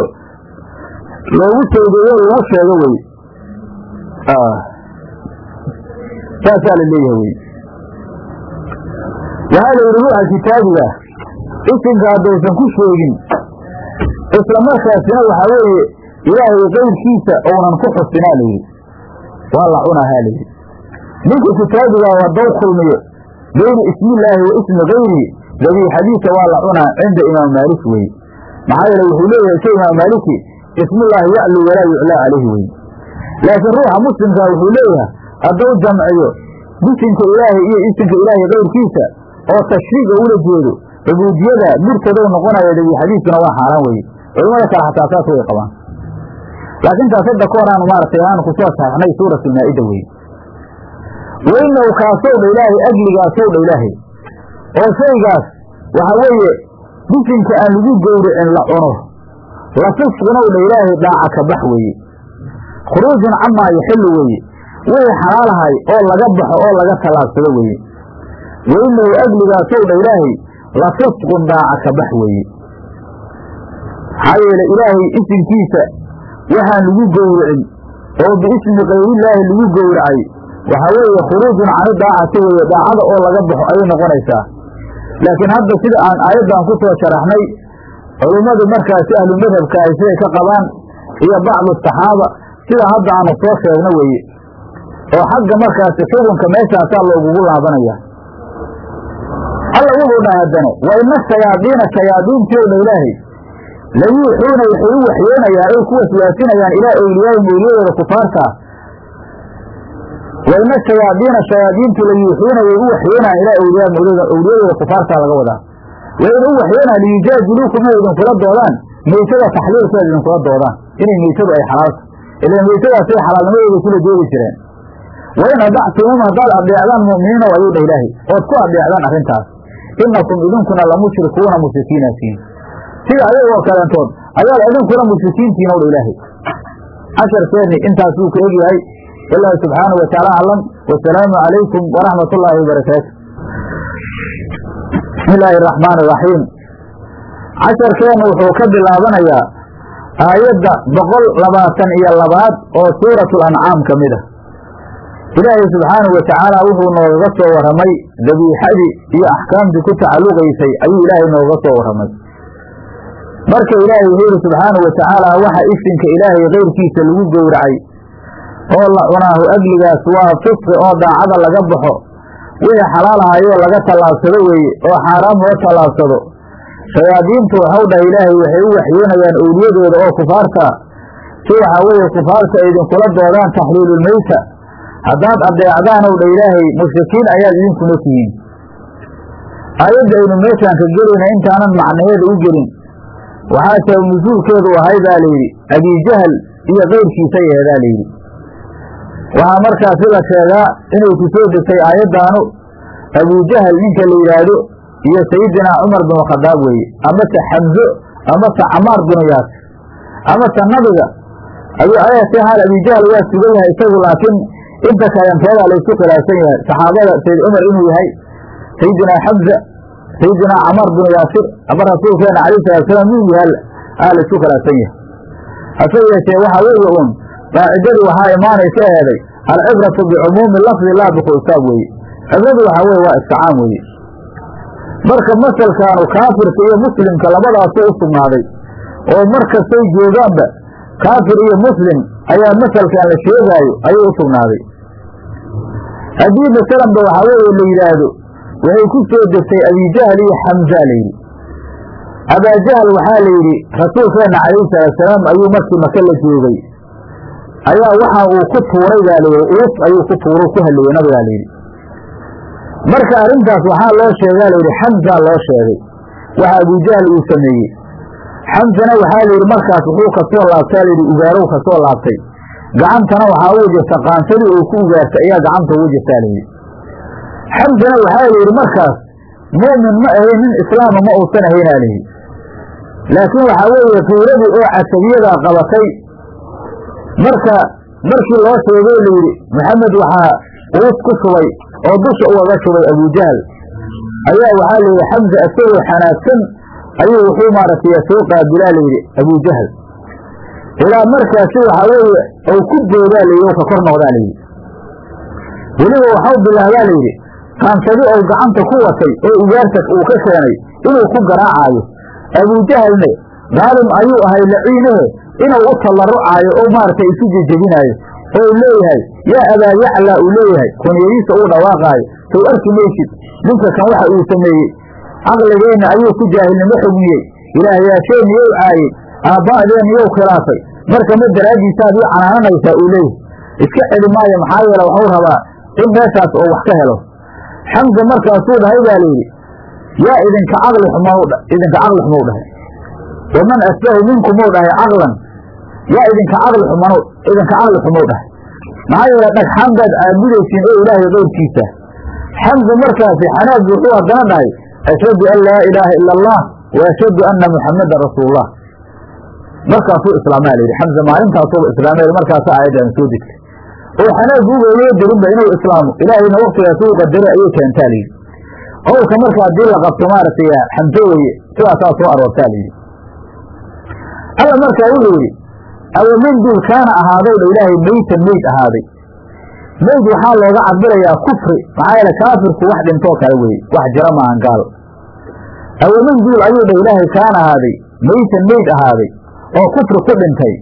Loogu toogeeyo lagu sheego wey saasaa la leeyahay wey waxaa la yidhi ruuxa kitaabiga isimka haddaysan ku sheegin. Isla markaasina waxaa weeye ilaahay qayrkiisa ounan ku xusinaa layidhi waa la cunahaa layidhi ninka kitaabigaa wadaw kulmiyo bayna ismillaahi wa ismi kayrihi dabiixadiisa waa la cunaa cinda imaam maalik weye maxaa yeele wuxuu leeyahay ka imaam maaliki ismullaahi yaclu walaa yuclaa calayhi weye laakiin ruuxa muslimkaa wuxuu leeyahay hadduu jamciyo bisinka ilaahay iyo isinka ilaahay kayrkiisa oo tashriiga ula jeedo. Cubuudiyada murtadow noqonaya dabiixadiisuna waa xaaraan weye culamada kale xataa saas way qabaan. Laakiin taas hadda ka hor aanu maaragtay aanu ku soo sharxnay suuratu maa'ida weye weynow kaasow dha ilaahay ajligaasow dha ilaahay. Oo shaygaas waxa weeye bisinka aan lagu gowricin la cuno. La fisqinow dha ilaahay dhaaca ka bax weeye. Khuruujun camaa yaxilu weeye. Wixii xalaalahay oo laga baxo oo laga tallaabsado weeye weynow ajligaasow dha ilaahay la fisqun dhaaca ka bax weeye maxaa yeele ilaahay isinkiisa waxaan lagu gowricin oo biismi kayrillaahi lagu gowracay waxaa weeye khuruujun cani daacati weeye daacada oo laga baxo ayay noqonaysaa laakiin hadda sida aan aayaddan ku soo sharaxnay culummadu markaasi ahlu madhabka ay siday ka qabaan iyo bacdu saxaaba sida hadda aanu soo sheegno weeye oo xagga markaasi xukunka meeshaasaa loogugu laabanaya alla wuxuu dhaha haddana wa ina shayaadiina shayaadiintii dha ilaahay layuuxuuna waxay u waxyoonayaan ay ku waswaasinayaan ilaa awliyaahim awliyadooda kufaartaa wa ina shayaadiina shayaadiintu layuuxuuna way u waxyoonayaan ilaa awliyaahim awliyadooda kufaartaa laga wadaa? Wayna u waxyoonayaan liyujaadiluukum inay idinkula doodaan? Meytada taxliilkeeda idinkula doodaan? Inay meytadu ay xalaalta ilaan meytadaasay xalaalnimadooda kula joogi jireen. Wa in adactumum haddaad adeecdaan mu'miniina ayuu dha ilaahay ood ku adeecdaan arrintaas inakum idinkuna la mushrikuuna mushrikiinaatiin sida ayagoo kalentood ayaad idinkuna mushrikiintiina dha ilaahay casharkeenni intaas wuu ka egyahay wallaahi subxaanahu watacaala aclam wasalaamu calaykum waraxmat ullaahi wabarakaatu bismi illaahi araxmaan iraxiim casharkeennu wuxuu ka bilaabanayaa aayadda boqol labaatan iyo labaad oo suuratu lancaam ka mid ah ilaahay subxaanahu watacaala wuxuu noogaga soo warramay dabiixadii iyo axkaamtii ku tacalluqaysay ayuu ilaahay noogaga soo warramay marka ilaahay wuxuu yidhi subxaanahu watacaala waxa isinka ilaahay kayrkiisa lagu gowracay oo la cunaahu agligaas waa fisqi oo daacada laga baxo wixii xalaalahaayoo laga tallaabsado weeye oo xaaraam loo tallaabsado shayaadiintu waxau dhahay ilaahay waxay u waxyoonayaan owliyadooda oo kufaarta si waxaa weeye kufaarta idinkula doodaan taxliilulmeyta haddaad adeecdaanow dha ilaahay mushrikiin ayaad idinkuna tihiin aayadda aynu meeshaan ka gelayna intaanan macnaheeda u gelin. Waxaa sabab nusuulkeedu ahay baa layidhi abijahal iyo keyrkiisa yeedaa layidhi waxaa markaasi la sheegaa inay ku soo degtay aayaddaanu abujahal ninka la yidhaahdo iyo sayidinaa cumar binu khadaab weeye. Amase xamzo amase camaar binu yaasir amase nabiga. Ayuu ayase haal abijahal waa sugan yahay isagu laakiin inta kalentoodaa laysku khilaafsan yahay. Saxaabada sayid cumar inuu yahay sayidinaa xamza sayidinaa camaar binu yaasir ama rasuulkeena calayh salaatusalaam inuu yahay aa laysku khilaafsan yahay. Hase yeeshee waxaa weeye uun qaacidadu waxaa imaanaysa eeday alcibratu bicumuumi lafdi laa bikhusaab weeye. Cibradu waxaa weye waa iska caam weeye. Marka masalkaanu kaafirka iyo muslimka labadaasu u sugnaaday oo mar kastay joogaanba kaafir iyo muslim ayaa masalkan la sheegaayo ayuu u sugnaaday haddii masalanba waxaa weeye la yidhaahdo waxay ku soo degtay abijahal iyo xamza layidhi abaajahal waxaa la yidhi rasuulkeenna calayhi salaatusalaam ayuu markii maka la joogay. Ayaa waxa uu ku tuuray baa layidhi uus ayuu ku tuuro ku halleeyey nabigaa layidhi marka arrintaas waxaa loo sheegaa layidhi xamza loo sheegay. Waxa abujahal uu sameeyey. Xamzana waxaa layidhi markaas wuxuu ka soo laabtaa layidhi ugaarow ka soo laabtay gacantana waxaa ugu jirta qaansadii uu ku ugaartay ayaa gacanta ugu jirtaa layidhi xamzana waxaa layidhi markaas mu'min ma ahayn nin islaama ma uusan ahaynaa layidhi laakiin waxaa weeye qiiradii oo casabiyadaa qabatay marka markii loo sheegay layidhi maxamed waxaa uus ku shubay oo dusha ugaga shubay abujahal ayaa waxaa layidhi xamza isagoo xanaagsan ayuu wuxuu maaragtay soo qaabilaa layidhi abujahal ilaa markaasi waxaa weeye ou ku boodaa layidhi o ka kor noqdaa layidhi weliba waxau bilaahdaa layidhi qaansadi ou gacanta ku watay oo ugaarta uu ka keenay inuu ku garaacaayo. Abujahalne daalim ayuu ahay laciinahe inuu u tallarucaayo oo maaragtay isu jejebinaayo. Oo u leeyahay yaa abaa yaclaa uu leeyahay kunyadiisa uu dhawaaqaayo. Sow arki maysid ninka kan waxa uu sameeyey. Caqligeenna ayuu ku jaahilnimo xugmiyey. Ilaahyaasheenna yow caayey aabba'deenna yow khilaafay marka ma daraaddiisaad ii canaananaysaa uu leeyahay. Iska celi maayo maxaa yeele waxuu rabaa in meeshaas oo wax ka helo. Xamza markaasuu dhahay baa layidhi yaa idinka caqli xumw idinka caqli xumou dhahay. Waman asbahu minkumuu dhahay caqlan. Yaa idinka caqli xuman idinka caqli xumow dhahay. Maxaa yeele dhagxaan baad caabudaysiin oo ilaahay qowrkiisa xamza markaasi xanaag wuxuu haddana dhahay ashhadu an laa ilaaha ila allah wa ashhadu anna muxamadan rasuulullah markaasuu islaamaa layidhi xamza maalintaasuuba islaamay markaasa aayaddan soo degtay. Oo xanaaguuba loo delinba inuu islaamo ilaahayna waktigaas qadaray ayay keentaa layidhi qowlka marka haddii la qabto maaragtay xamse weye sidaasaa soo aroortaa layidhi alla markaa wuxuu yidhi awamin dul kaana ahaaday dha ilaahay meytan meyd ahaaday. Meyd waxaa looga cabirayaa kufri maxaa yeele kaafirku wax dhintoo kale weye wax jira maahan gaal. Awamin duul ayuu dha ilaahay kaana ahaaday meytan meyd ahaaday oo kufri ku dhintay.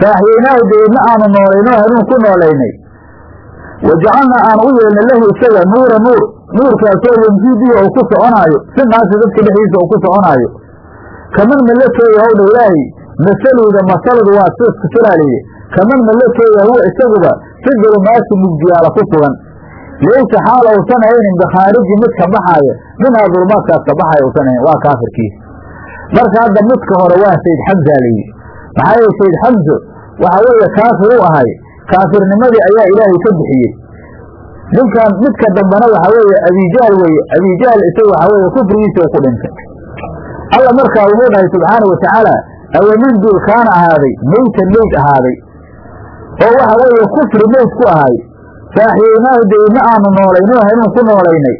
Faaxyaynaahu dabeedna aanu noolayno hanuun ku noolaynay. Wa jacalnaa aanu u yeelnay lahu isaga nuura nuur. Nuurkaasoo yemsii bihi ou ku soconaayo. Si naasi dadka dhexdiisa ou ku soconaayo. Kaman malakeeya howdha ilaahay masaluuda masaladu waa siska siraaliye kaman malakeeya huwa isaguba si dulumaati mugdiyaala ku sugan. Laysa xaal uusan haynin bikhaarijin mid ka baxaaya minhaa dulumaadkaas ka baxaaya uusan haynin. Waa kaafirkiisa marka hadda midka hore waa sayd xamza layidhi maxaa yeele sayd xamzo waxa weeye kaafir u ahay. Kaafirnimadii ayaa ilaahay ka bixiyey. Ninkan midka dambena waxa weeye abijahl weye abijahl isaga waxa weeye kufrigiisa ku dhintay. Alla markaa wuxuu dhahay subxaana wa tacaala awamin duul kaana ahaaday meytan meyd ahaaday. Oo waxa weeye kufri meyd ku ahay. Faaxiyaynaahu dabeedna aanu noolaynoo hanuun ku noolaynay.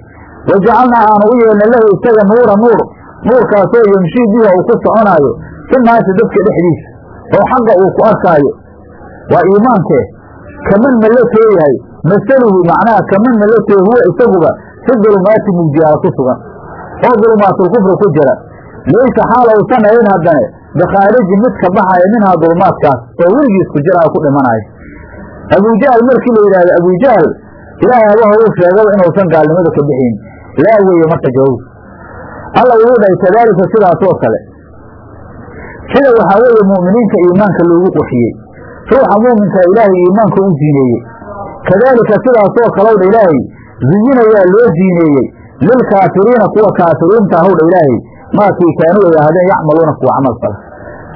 Wa jacalnaa aanu u yeelnay lahu isaga nuura nuur nuurkaasoo yemshii biha uu ku soconaayo. Si naasi dadka dhexdiisa. Oo xaqa uu ku arkaayo. Waa iimaankee kaman malakee yahay masaluhu macnaha kaman malakee huwa isaguba si dulumaati mugdiyaala ku sugan. Oo dulumaatul ku jira. Laysa xaal uusan ahayn haddane. Bikhaarijin mid ka baxaya minhaa dulumaadkaas oo weligiis ku jira ku dhimanaayo abujahl markii la yidhahdo abujahl ilaahay habaha uu sheegaba inuusan gaalnimada ka bixin. Laa weeye marka jawaab alla wuxuu dhahay kadaalika sidaasoo kale. Sida waxaa weeye mu'miniinta iimaanka loogu qurxiyey. Ruuxa muuminka ilaahay iimaanka u ziineeyey kadaalika sidaasoo kalowdha ilaahay ziyinayaa loo ziineeyey lilkaafiriina kuwa kaafiriinta howdha ilaahay maakii kaanuu ay yacmaluuna kuwa camal fala.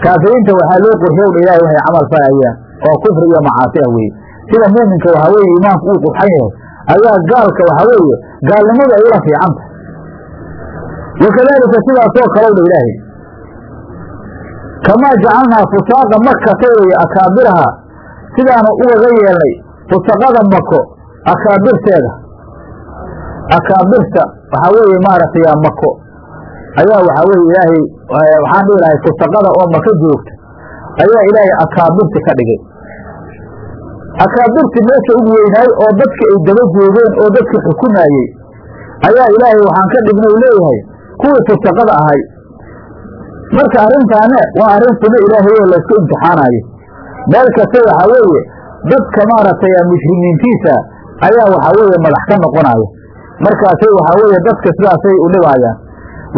Kaafiriinta waxaa loo qurxiy owdha ilahay waxay camal falayaan oo kufri iyo macaasi ah weye sida muuminka waxaa weeye iimaanku uu qurxan yahay ayaa gaalka waxaa weeye gaalnimadu ay ula fiicanta wakadaalika sidaasoo kalowdha ilaahay kamaa jacalnaa fusaaqa makata weye akaabiraha sidaanu ugaga yeelnay fusaqada mako akaabirteeda akaabirta waxaa weeye maaragtay mako ayaa waxaa weye ilaahay waxaan dhihi lahay fusaqada oo maka joogta ayaa ilaahay akaabirti ka dhigay akaabirti meesha ugu weynaay oo dadka ay daba joogeen oo dadka xukumaayey ayaa ilaahay waxaan ka dhignay leeyahay kuwii fusaqada ahay. Marka arrintaane waa arrin suno ilaahay oo laysku imtixaanayo. Meel kasta waxaa weeye dadka maaragtay mushrimiintiisa ayaa waxaa weeye madax ka noqonaya. Markaasay waxaa weeye dadka sidaasay u dhibaayaan.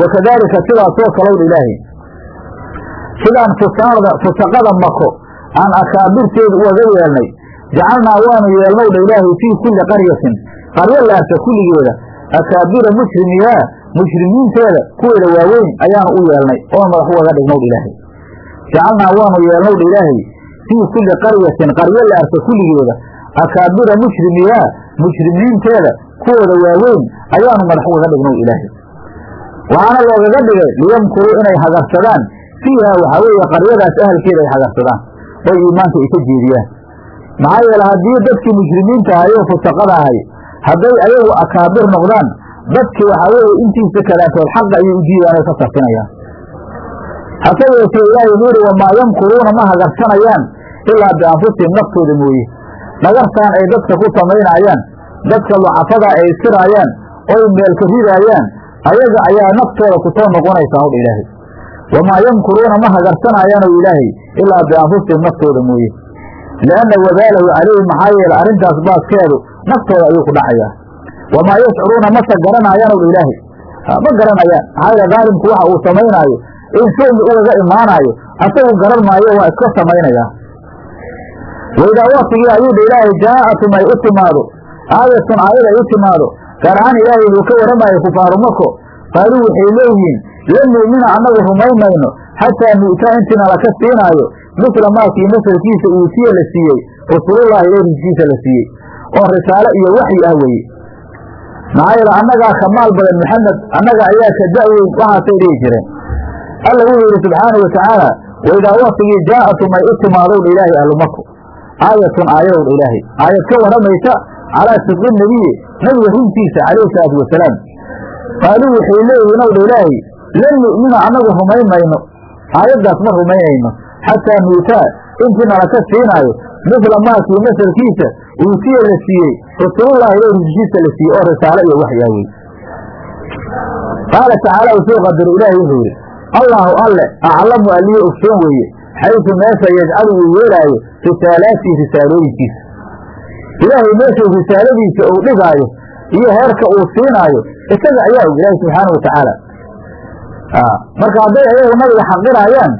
Wakadaalika sidaasoo kalowdha ilaahay. Sidaan fusaqada mako aan akaabirteedu ugaga yeelnay jacalnaa waanu yeelnowdha ilaahay fii kulli qaryatin qaryo laarta kulligeeda akaabira mushrimiyaa mushrimiinteeda kuweeda waaweyn ayaanu u yeelnay. Oon madax ugaga dhignowdha ilaahay. Jacalnaa waanu yeelnowdha ilaahay. Fii kulli qaryatin qaryo laarta kulligeeda. Akaabira mushrimiyaa mushrimiinteeda kuwooda waaweyn ayaanu madax ugaga dhignow ilaahay. Waxaana loogaga dhigay liyamkuruu inay hagarsadaan. Fiiha waxaa weeye qaryadaas ahalkeeda ay hagarsadaan. Oy iimaanka ay jeediyaan. Maxaa yeele haddii dadkii mushrimiinta ahay oo fusaqada ahay hadday ayagu akaabir noqdaan dadkii waxaa weeye intiisa kalaantood xaqa ayay u ka sarfinayaan hase yeeshee ilaahay wuxuu yihi wamaa yamkuruuna ma hagarsanayaan ilaa bianfusihim naftooda mooye. Dhagartaan ay dadka ku samaynayaan dadka lucafada ay siraayaan oy meelka ridaayaan ayaga ayaa naftooda ku soo noqonaysaa howdha ilaahay. Wamaa yamkuruuna ma hagarsanaayaanow ilaahay ilaa bianfusihim naftooda mooye. Lianna wabaalahu calayhim maxaa yeele arrintaas baaskeedu naftooda ayuu ku dhacayaa wamaa yashcuruuna mase garanaayaanow dha ilaahay ma garanayaan maxaa yeele daalimku waxa uu samaynaayo in shumi ugaga imaanaayo asagu garan maayo waa iska samaynayaa waidaa waktigii ayuudha ilaahay jaa'atum ay u timaado aayatun aayad ay u timaado gaar ahaan ilaahay uu ka warramayo kufaaru mako qaaluu waxay leeyihiin lan nu'mina annagu rumaymayno xataa nu'taa intiina laka siinaayo misla maakii masalkiisa uutiya la siiyey rasulullahi ilay rusulkiisa la siiyey oo risaalo iyo waxyi ah weeye maxaa yeele annagaa ka maal badan maxamed annaga ayaa ka da'weyn waxaasay dhihi jireen alla wuxuu yidhi subxaanau watacaala waidaa waktigii jaa'atum ay u timaadowdha ilaahay ahlumako aayatun aayadowdha ilaahay. Aayad ka warramaysa calaa sidqi nebiyi nabiga runtiisa calayhi salaatu wasalaam qaaluu waxay leeyihiin owdha ilaahay lan nu'mina annagu rumayn mayno aayaddaas ma rumaynayno. Xataa nuutaa intii nalaka siinaayo misla maakii masalkiisa uutiya la siiyey rasulullahi ilay rusushiisa la siiyey oo risaalo iyo waxyaa wey qaala tacaala uu soo qadaro ilaahay wuxuu yidhi allaahu alle aclamu allihii ogsoon weeye xaysu meesha yajcalu uu yeelaayo risaalaatii risaalooyinkiisa. Ilaahay meeshuu risaaladiisa uu dhigaayo iyo heerka uu siinaayo isaga ayaa og subxaana wa tacaala. Marka hadday ayagu nabiga xaqiraayaan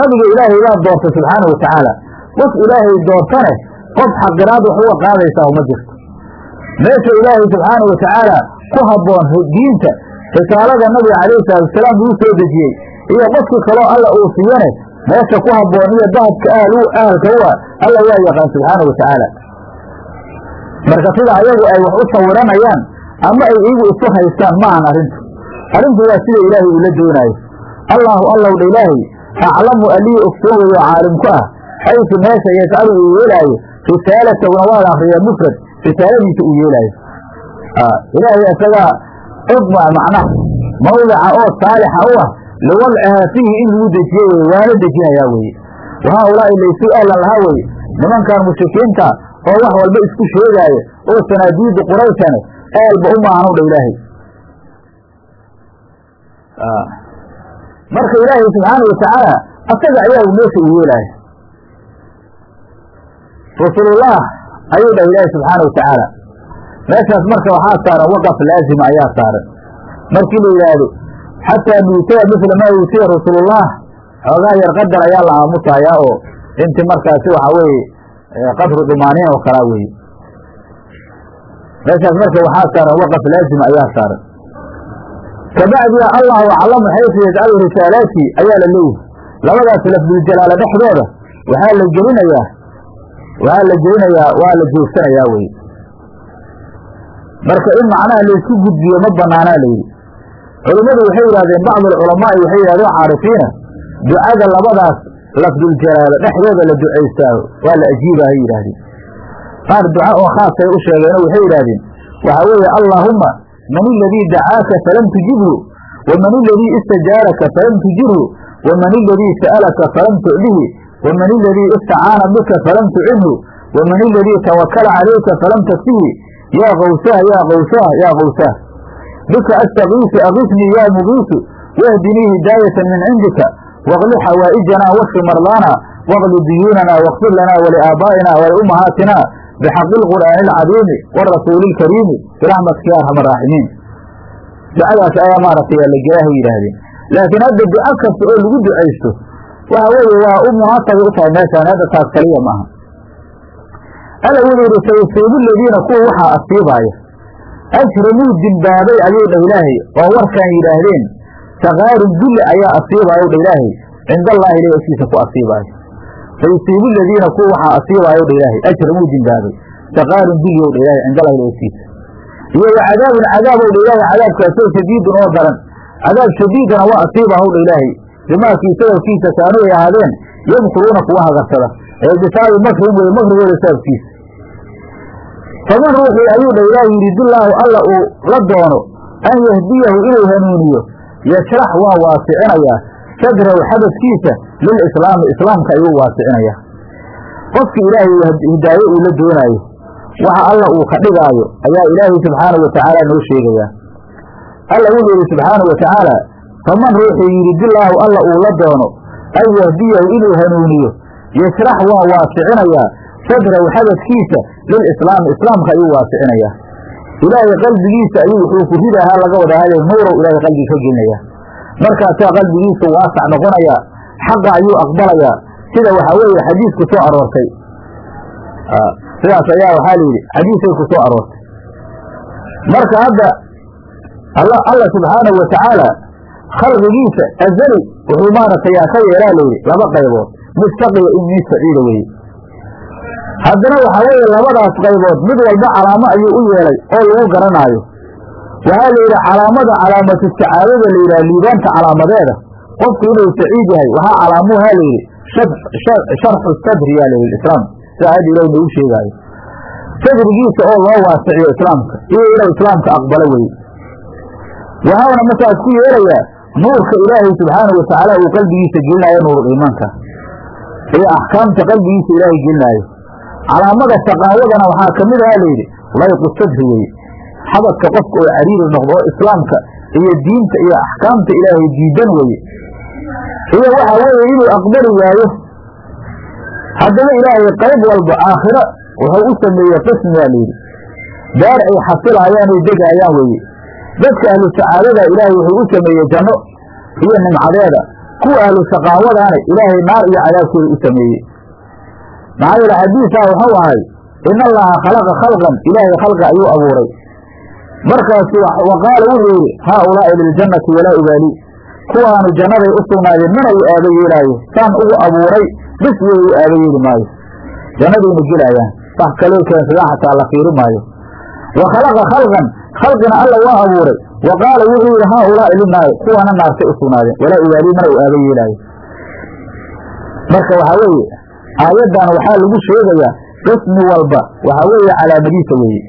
nabiga ilaahay baa doortay subxaana wa tacaala. Qof ilaahay doortane qof xaqiraad wax uga qaadaysaa uma jirto. Meesha ilaahay subxaana wa tacaala ku habboon diinta risaalada nabiga calayhi salaatusalaam uu soo dejiyey. Iyo qofkii kaloo alla uu siiyane meesha ku habboon iyo dahabka ahlu ahalka u alla waa yaqaan subxaana wa tacaala. Marka sida ayagu ay wax u sawiranayaan ama ay iyagu isu haystaan ma ahan arrintu. Arrintu waa sida ilaahay uu la doonaayo. Allaahu allowdha ilaahay aclamu allihii ogsoon weeyo caalim ku ah xaysu meesha yajcalu uu yeelaayo risaalatahuna waa la akriyaa mufrad risaaladiisa uu yeelaayo. Ilaahay isagaa og macnaha mawdica oo saalixa u ah liwadcihaa fiihi in lagu dejiye weye waana dejinayaa weeye. Wa haaulaa'i laysuu ahlan lahaa weye nimankan mushrikiinta oo wax walba isku sheegaayo oo sanaadiida qurayshane aalba u maahan dha ilaahay marka ilaahay subxaana watacaala asaga ayaa meesha u yeelaya rasuulullah ayuu dhah ilaahay subxaana watacaala meeshaas marka waxaa saaran waqaf laazima ayaa saaran. Markii la yidhaahdo xataa nuutaya misla maa uutiya rasuulullah. Xoogaa yar qadar ayaa la aamusayaa oo inti markaasi waxaa weeye qadru dumaaniin oo kalaa weeye. Meeshaas marka waxaa saaran waqaf laazima ayaa saaran kabacdiya allahu aclamu xaysu yajcalu risaalaati ayaa la leeyahay labadaas lafduljalaala dhexdooda waxaa la gelinayaa waxaa la gelinayaa waa la joogsanayaa weye marka in macnaha laysku gudbiyo ma banaanaa la yidhi culimmadu waxay yidhahdeen bacdu alculamaai waxay yidhahdeen caarifiina ducada labadaas lafduljalaalo dhexdooda la ducaystaaho waa la ajiibaa hay yidhahdeen qaar duca oo khaasay u sheegeeno waxay yidhahdeen waxaa weeye allaahumma man iladii dacaaka falam tujibhu waman iladii istajaaraka falam tujirhu waman iladii sa'alaka falam tucdihi waman iladii istacaana bika falam tucinhu waman iladii tawakala calayka falam takfihi yaa kawsaah yaa kawsaah yaa kawsaah bika astakiisu akisnii yaa mugiisu wahdinii hidaayatan min cindika waqli xawaa'ijanaa washfi mardaana waqli duyuunana waqfir lanaa waliaabaa'ina waliummahaatina bxaqi اqur'aani اlcadiimi wrasuuli اlkariimi biraxmatika ya arxam araaximiin ducadaas ayaa maaragtay la gelaahay yidhaahdeen laakiin hadda duco kasta oo lagu ducaysto waxa weeye waa u munaasabay u tahay meeshaan hadda taas kaliya maaha alla wuxuu yidhi sayusiibu ladiina kuwa waxaa asiibaaya ajramuu dimbaabay ayuu dha ilaahay oo warkaan yidhaahdeen sakaarun dulli ayaa asiibaayo dha ilaahay cinda allahi ilahi agtiisa ku asiibaayo sayusiibu ladiina kuwa waxaa asiibaayo dha ilaahay ajramuu dimbaabay sakaarun dulli ow dha ilahay cinda allahi ilahi agtiisa iyo wa cadaabun cadaab ow dha ilaahay cadaabkaasoo shadiidun oo daran cadaab shadiidana waa asiibahow dha ilaahay bimaakii sababkiisa kaanuu ay ahaadeen yamkuruuna kuwa hagarsada ee bisaabi makrin weye makrigooda sababkiisa faman ruuxii ayuu dha ilaahi yuridillaahu alla uu la doono an yahdiyahu inuu hanuuniyo yashrax waa waasicinayaa sadrahu xabadkiisa lilislaami islaamka ayuu waasicinayaa qofki ilaahay hidaaye uu la doonaayo waxa alla uu ka dhigaayo ayaa ilaahay subxaanahu watacaala noo sheegayaa alla wuxuu yidhi subxaanahu watacaala faman ruuxii yuridillaahu alla uu la doono an yahdiyahu inuu hanuuniyo yashrax waa waasicinayaa sadrahu xabadkiisa lilislaami islaamka ayuu waasicinayaa ilaahay qalbigiisa ayuu wuxuu ku ridahaa laga wadaahayo nuurow ilaahay qalbiga ka gelinayaa markaasaa qalbigiisu waasac noqonayaa xaqa ayuu aqbalayaa sida waxaa weeye xadiisku soo aroortay. Sidaas ayaa waxaa layidhi xadiisay ku soo aroortay. Marka hadda alla subxaanahu watacaala khalqigiisa azali wuxuu maaragtay yaa ka yeelaa layidhi laba qaybood. Mid shaqiya in mid saciida weeye haddana waxaa weeye labadaas qaybood mid walba calaamo ayuu u yeelay oo lagu garanaayo. Waxaa la yidhi calaamada calaamatu sacaadada la yidhaha liibaanta calaamadeeda qofku inuu saciid yahay waxaa calaamuhaa la yidhi sharxu sadri yaa layidhi islaam. Sida aayadda ilahi noogu sheegaayo. Sadrigiisa oo loo waasiciyo islaamka iyo inuu islaamka aqbalo weye waxauna markaas ku yeelayaa nuurka ilaahay subxaanahu watacaala uu qalbigiisa gelinayo nuurul iimaanka. Iyo axkaamta qalbigiisa ilaahay gelinaayo. Calaamada shaqaawadana waxaa ka mid ahaa layidhi layqu sadri weye xabadka qofka oo cariiri noqdo oo islaamka iyo diinta iyo axkaamta ilaahay diidan weye iyo waxa weeye inuu aqbali waayo. Haddaba ilaahay qayb walba aakhiro wuxuu u sameeyey qismiyaa layidhi. Daar ay xasilaayaan ay degaayaan weeye. Dadka ahlu sacaadada ilaahay wuxuu u sameeyey janno iyo nimcadeeda. Kuwa ahlu shaqaawadaana ilaahay naar iyo cadaabkooda u sameeyey. Maxaa yeele xadiisaa wuxuu ahay in allaha khalaqa khalqan ilaahay khalqa ayuu abuuray. Markaasu wa qaala wuxuu yidhi haaulaa'i liljannati walaa ubaali kuwaanu jannaday u sugnaadeen mana u aaba yeelaayo saan ugu abuuray bis way u aaba yeeli maayo. Jannadayna gelaayaan wax kaloo keensadaa xataa la fiiri maayo. Wa khalaqa khalqan khalqina alla waa abuuray. Wa qaala wuxuu yidhi haaulaa'i linaari kuwaana naartay u sugnaadeen walaa ubaali mana u aaba yeelaayo marka waxaa weeye aayaddan waxaa lagu sheegayaa qismi walba. Waxaa weeye calaamadiisa weeye.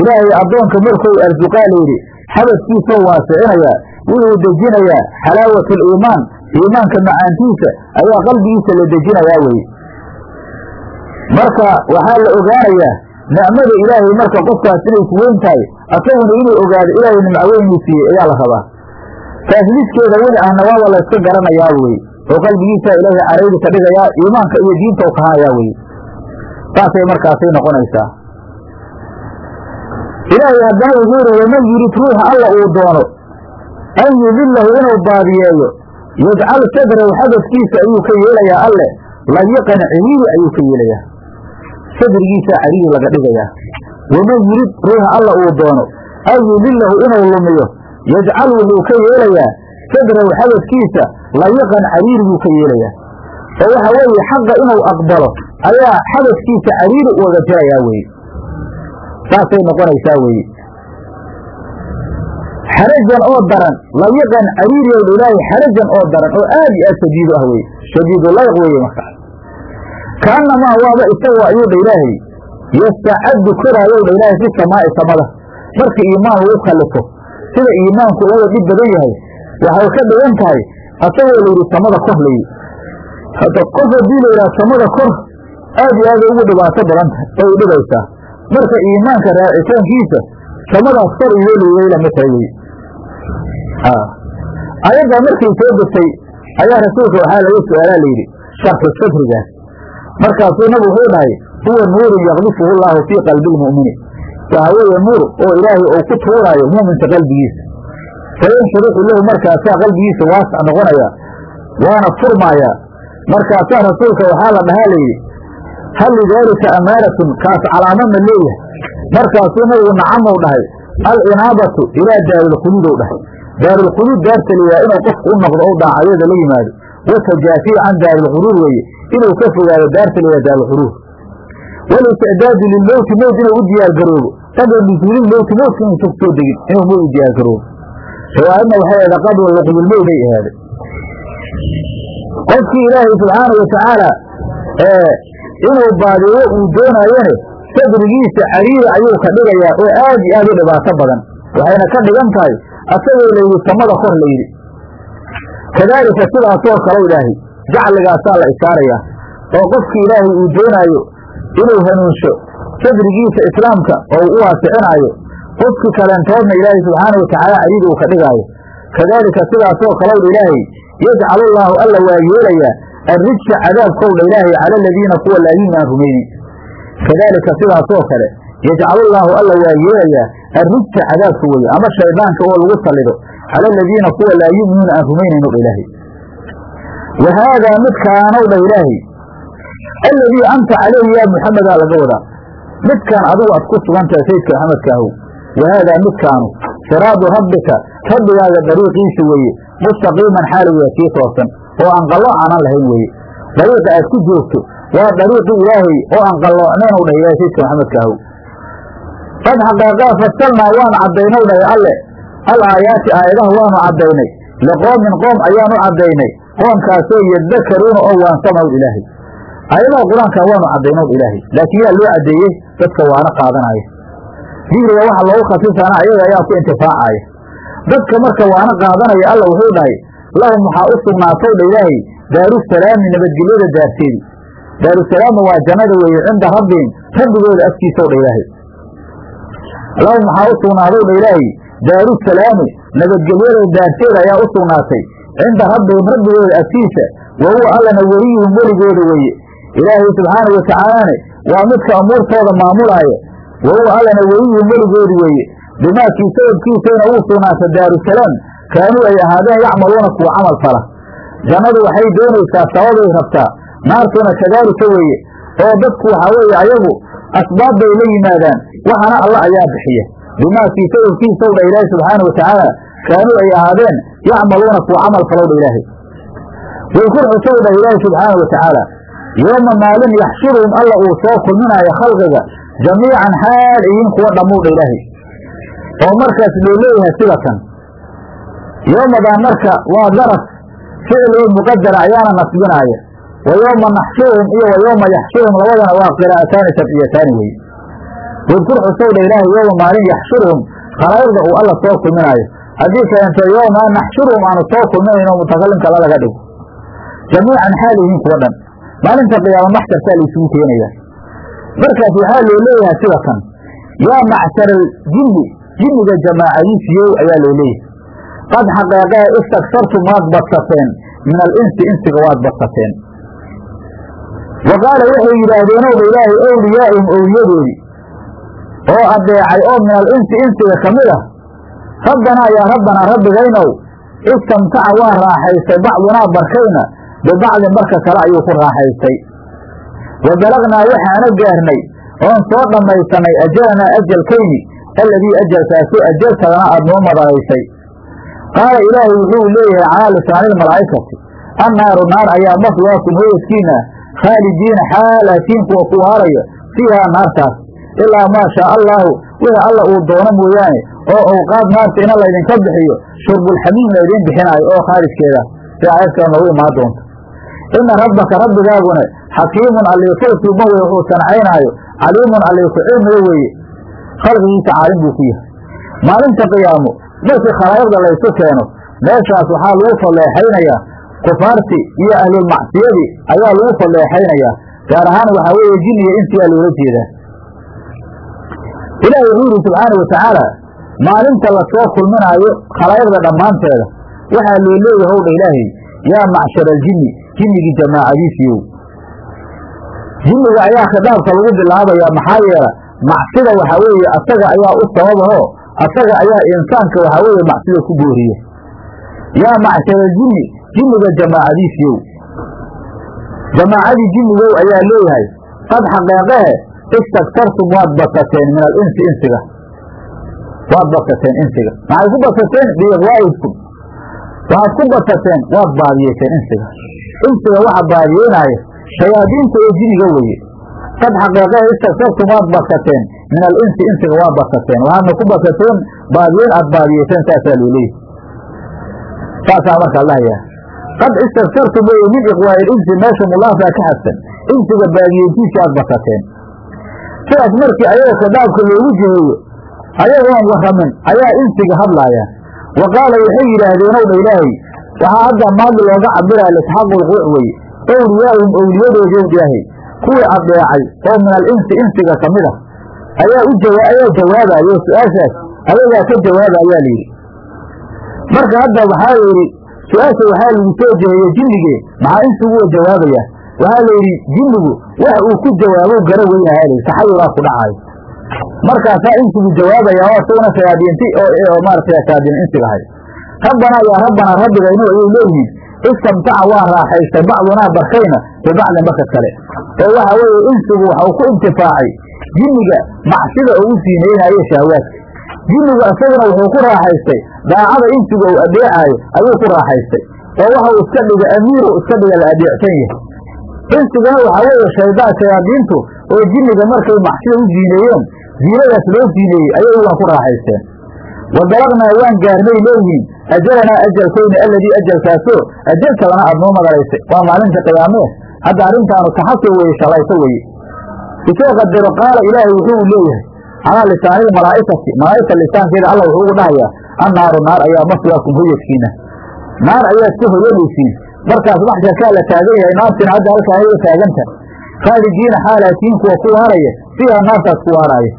Ilaahay addoonka markuu arsuqaa layidhi xabadkiisoo waasicinayaa wuxuu dejinayaa xalaawat aliimaan iimaanka macaantiisa ayaa qalbigiisa la dejinayaa weye marka waxaa la ogaanayaa nicmada ilaahay marka qofkaas inay ku weyn tahay asaguna inuu ogaado ilaahay nimcweynuu siiyey ayaa la rabaa. Taas midkeeda weli ahna waaba la yska garanayaa weye oo qalbigiisa ilaahay caraydi ka dhigayaa iimaanka iyo diinta u kahanayaa weye saasay markaasay noqonaysaa. Ilaahay haddana wuxuu yidhi waman yurid ruuxa alla uu doono an yudilahu inuu baadiyeeyo. Yajcal sadrahu xabadkiisa ayuu ka yeelayaa alle. Layiqan ciriiri ayuu ka yeelayaa. Sadrigiisaa cariiri laga dhigayaa. Waman yurid ruuxa alla uu doono. An yudilahu inuu lumiyo. Yajcal wuxuu ka yeelayaa sadrahu xabadkiisa layiqan cariiriguu ka yeelayaa. Oo waxa weeye xaqa inuu aqbalo ayaa xabadkiisa cariiri ugaga jirayaa weye saasay noqonaysaa weye xarajan oo daran. Layiqan cariiriyow ilaahay xarajan oo daran oo aad iyo aad shadiidu ah weye shadiidu layq weye marka. Kaanamaa waaba isagu ayuu dha ilaahay. Yastacaddu koraayow dha ilaahay fi samaa'i samada. Marka iimaan lagu kallifo sida iimaanku uga dhib badan yahay waxay ka dhigan tahay asagoo layidhi samada kor layi hadda qof haddii la yidhaha samada kor aad iyo aaday ugu dhibaato badan ay dhibaysaa. Marka iimaanka raacitaankiisa samadaas kor iyooliyay la mid tahay wey ayaddaa markay soo degtay ayaa rasuulka waxaa laga su'aalaa layidhi sharxu sadrigaas markaasuu nabigu wuxuu dhahay huwa nuurun yakdifuhu llaahu fii qalbi lmu'mini waxa weeye nuur oo ilaahay uu ku tuuraayo mu'minka qalbigiisa. Fayanshurixu lahu markaasaa qalbigiisa waasac noqonaya waana furmaaya markaasaa rasuulka waxaa la dhahaa layidhi hal lidaalika amaaratun kaas calaamo ma leeyahay. Markaasuu nabigu nacamou dhahay alinaabatu ilaa daarilkhuluudow dhahay. Daarilkhuluud daarta layihaha inuu qofku u noqdo ou daacayada la yimaado. Watajaafiya can daarilkhuruur weeye. Inuu ka fogaado daarta layihaha daarilkhuruur walisticdaadu lilmowti mowt inuu u diyaargaroobo qabla nusuulilmowti mowtka inuusan ku soo degin inuu mowt u diyaargaroobo riwaayadna waxay ahda qabla luqyilmowt ay ahaaday qofkii ilaahay subxaanau watacaala inuu baadiyo uu doonaayone sadrigiisa cariiri ayuu ka dhigayaa oo aad iyo aad u dhibaato badan. Waxayna ka dhigan tahay asagoo layidhi samada kor layidhi kadaalika sidaasoo kale ilaahay jacligaasaa la isaarayaa oo qofkii ilaahay uu doonaayo inuu hanuunsho sadrigiisa islaamka oo u waasicinaayo qofkii kaleentoodna ilaahay subxaana watacaala cariiri uu ka dhigaayo. Kadaalika sidaasoo kalowdha ilaahay yajcalullaahu alla waa yeelayaa arrijsa cadaabkowdha ilaahay cala aladiina kuwa laa yumin aan rumaynin kadaalika sidaasoo kale yajcalullaahu alla waa yeelayaa arrijsa cadaabka weye ama shaydaanka oo lagu sallido cala aladiina kuwa laa yuminuuna aan rumaynayno dha ilaahay. Wa haadaa midkaanow dha ilaahay alladii anta calayhi yaa muxamedaa laga wadaa. Midkaan adigu aad ku sugan tahay sayidka maxamedkaahow wahaadaa midkaanu siraadu rabbika rabbigaaga dariiqiisi weeye mustaqiiman xaali waya kii toosan oo aan qallooc aanan lahayn weeye dariiqa aad ku joogto. Waa dariiqii ilaahay oo aan qalloocnayn u dhahay ilahay sayidka maxamedkaahow qad xaqaaqaa fasalnaa waanu caddaynow dhahay alle. Al aayaati aayadaha waanu caddaynay. Liqoomin qoom ayaanu caddaynay. Qoomkaasoo yadakaruuna oo waansamaw ilaahay. Aayadaha qur'aanka waanu caddaynow ilaahay. Laakiin yaa loo caddeeyey dadka waana qaadanaya. Dikriga waxa loogu khasisaana ayaga ayaa ku intifaacaya. Dadka marka waana qaadanaya alla wuxuu dhahay lahum waxaa u sugnaatow dha ilaahay daarusalaami nabadgelyada daarteedi. Daarusalaamna waa jannada weeye cinda rabbihim rabbigooda agtiisaw dha ilaahay. Lahum waxaa u sugnaadow dha ilaahay? Daarusalaami nabadgelyada daarteeda ayaa u sugnaatay. Cinda rabbihim rabbigooda agtiisa wa huwa allana weliyuhum weligooda weeye. Ilaahay subxaana wa tacaalaane waa midka amuurtooda maamulaaya wa huwa allana weliyuhum weligooda weeye. Bimaakii sababkiisayna uu sugnaata daarusalaam kaanuu ay ahaadeen yacmaluuna kuwa camal fala jannadu waxay doonaysaa sababay rabtaa naartuna kadaalika weeye oo dadku waxaa weeye ayagu asbaab bay la yimaadaan. Waxana alla ayaa bixiya. Bimaakii sababkiisaw dha ilaahi subxaana wa tacaala kaanuu ay ahaadeen yacmaluuna kuwa camal falow dha ilaahay waykur xusow dha ilaahi subxaana wa tacaala yooma maalin yaxshuruhum alla uu soo kulminaayo khalqiga jamiican xaal ihiin kuwa dhammuu dha ilaahay oo markaas loo leeyahay sida yoomadan marka waa daraf ficiloo muqadara ayaana nasbinaaya wa yooma naxshuruhum iyo wa yooma labadana waa qiraa'ataani sharciyataani weye wadkur xusowdha ilaahay yooma maalin yaxshuruhum khalaa'iqda uu alla soo kulminaayo haddii kalente yooma naxshuruhum aanu soo kulminayno mutakalimka lalaga dhigo. Jamiican xaal yihiin kuwa dhan. Maalinta qiyaama maxsharkaa laysugu keenaya markaas waxaa loo leeyahay sida kan. Yaa macshar aljinni jinniga jamaacadiisiyow ayaa loo leeyahay qad xaqeeqee istaktartum waad badsateen min alinsi insiga waad badsateen wa qaala waxay yidhaahdeen owdha ilaahay owliyaa'ihim owliyadoodii oo addeecay oo min alinsi insiga ka mid ah rabbanaa yaa rabbanaa rabbigaynow istamtaca waa raaxaystay bacdunaa barkayna bibacdin barka kale ayuu ku raaxaystay wa balagnaa waxaana gaarnay oon soo dhammaysanay ajalanaa ajalkayni alladii ajalkaasoo ajalkadana aad noo madanaysay qaala ilaahay wuxuu leeyahay calaa lisaani ilmalaa'ikati annaaru naar ayaa maswaakum hoyadkiina khaalidiina xaalatiin kuwa ku waaraya fiihaa naartaas. Ilaa maa shaa allaahu wixii alla uu doono mooyaane oo awqaad naarta ina laydinka bixiyo shurbulxamiim laydin bixinaayo oo khaalidkeeda si aayadkaa noogu imaan doonta ina rabbaka rabbigaaguna xakiimun alliiku suuban weye wuxuu sancaynaayo caliimun alliiku cilmiga weeye khalqigiisa caalim buu ku yahay. Maalinta qiyaamo markii khalaa'iqda laysu keeno meeshaas waxaa lagu falleexaynayaa kufaarti iyo ahlulmacsiyadii ayaa lagu falleexaynayaa gaar ahaan waxaa weeye jinniga insigaa loola jeedaa. Ilaahi wuxuu yidhi subxaana wa tacaala maalinta la soo kulminaayo khalaa'iqda dhammaanteeda waxaa loo leeyahay howdha ilaahay yaa macshar aljinni jinnigii jamaacadiisiiyow jinniga ayaa khitaabka lagu bilaabayaa maxaa yeela macsida waxaa weeye asaga ayaa u sababahoo asaga ayaa insaanka waxaa weeye macsida ku booriya. Yaa macshar aljinni jinniga jamaacadiisiiyow jamaacadii jinnigow ayaa leeyahay qad xaqeeqehe istaktartum waad basateen min alinsi insiga. Waad basateen insiga. Maxay ku basateen biiqwaa'idkum waxaad ku basateen waad baadiyeyseen insiga. Insiga waxa baadiyeynaayo shayaadiinta ee jiniga weye qad xaqeeqehe istaktartum waad basateen min alinsi insiga waa basateen waxaadna ku basateen baadiyeyn aad baadiyeyseen saasaa loo leeyahy saasaa marka allahayaa qad istaktartum weye min iqwaa'il insi meesha mulaafaa ka xadsan insiga baadiyeyntiisii aad basateen sidaas markii ayaga khitaabka loogu jiheeyo ayagoon warramin ayaa insiga hadlaayaan wa qaala waxay yidhaahdeen ow dha ilaahay waxaa hadda maadi looga cabiraya lisxaaqulquuc weye owliyaahum owliyadoodii ow ilaahay kuwii addeecay oo min al insi insiga ka mid ah ayaa jawaabayo su'aashaas ayagaa ka jawaaba ayaa layidhi marka hadda waxaa yidhi su'aasha waxaa lagu soo jeheeye jinnigee maxaa insiguwa jawaabaya? Waxaa la yidhi jinnigu wax uu ku jawaabo gara weynahaa l taxayuraa ku dhacaayo markaasaa insigu jawaabaya oo isaguna shayaadiinti oo maarata shayaadiin insiga ahay. Rabbanaa yaa rabbanaa rabbigaynu ayay leeyihiin istamtaca waa raaxaystay bacdunaa barkayna bibacdin barka kale. Oo waxa weeye insigu waxau ku intifaacay jinniga macsida oo u siinaynayo shahwaadka. Jinnigu isaguna wuxuu ku raaxaystay daacada insiga uu adeecaayo ayuu ku raaxaystay. Oo waxau iska dhiga amiiru iska dhiga la adeecsan yahay. Insiguna waxaa weeye shaydaan shayaadiintu oo jinniga markay macsida u ziineeyeen ziinadaas loo ziineeyey ayay ugan ku raaxaysteen wa dalaqnaa waan gaarnay leeyihiin ajalanaa ajalkayna alladii ajalkaasoo ajalka lana aad noo magaraysay waa maalinta qiyaamee hadda arrintaanu taxasur weye shalayso weye isoo qadaro qaala ilaahay wuxuu leeyahay calaa lisaanil malaa'ikati malaa'igta lisaankeeda alla wuxuu ugu dhahayaa annaaru naar ayaa maswaakum hoyadkiina naar ayaad ku hoyanaysiin markaas maxsharkaa la taagan yahay naartina hadda halkaa ayay taaganta xaalaatiin kuwa ku waaraya fiiha naartaas ku waaraaya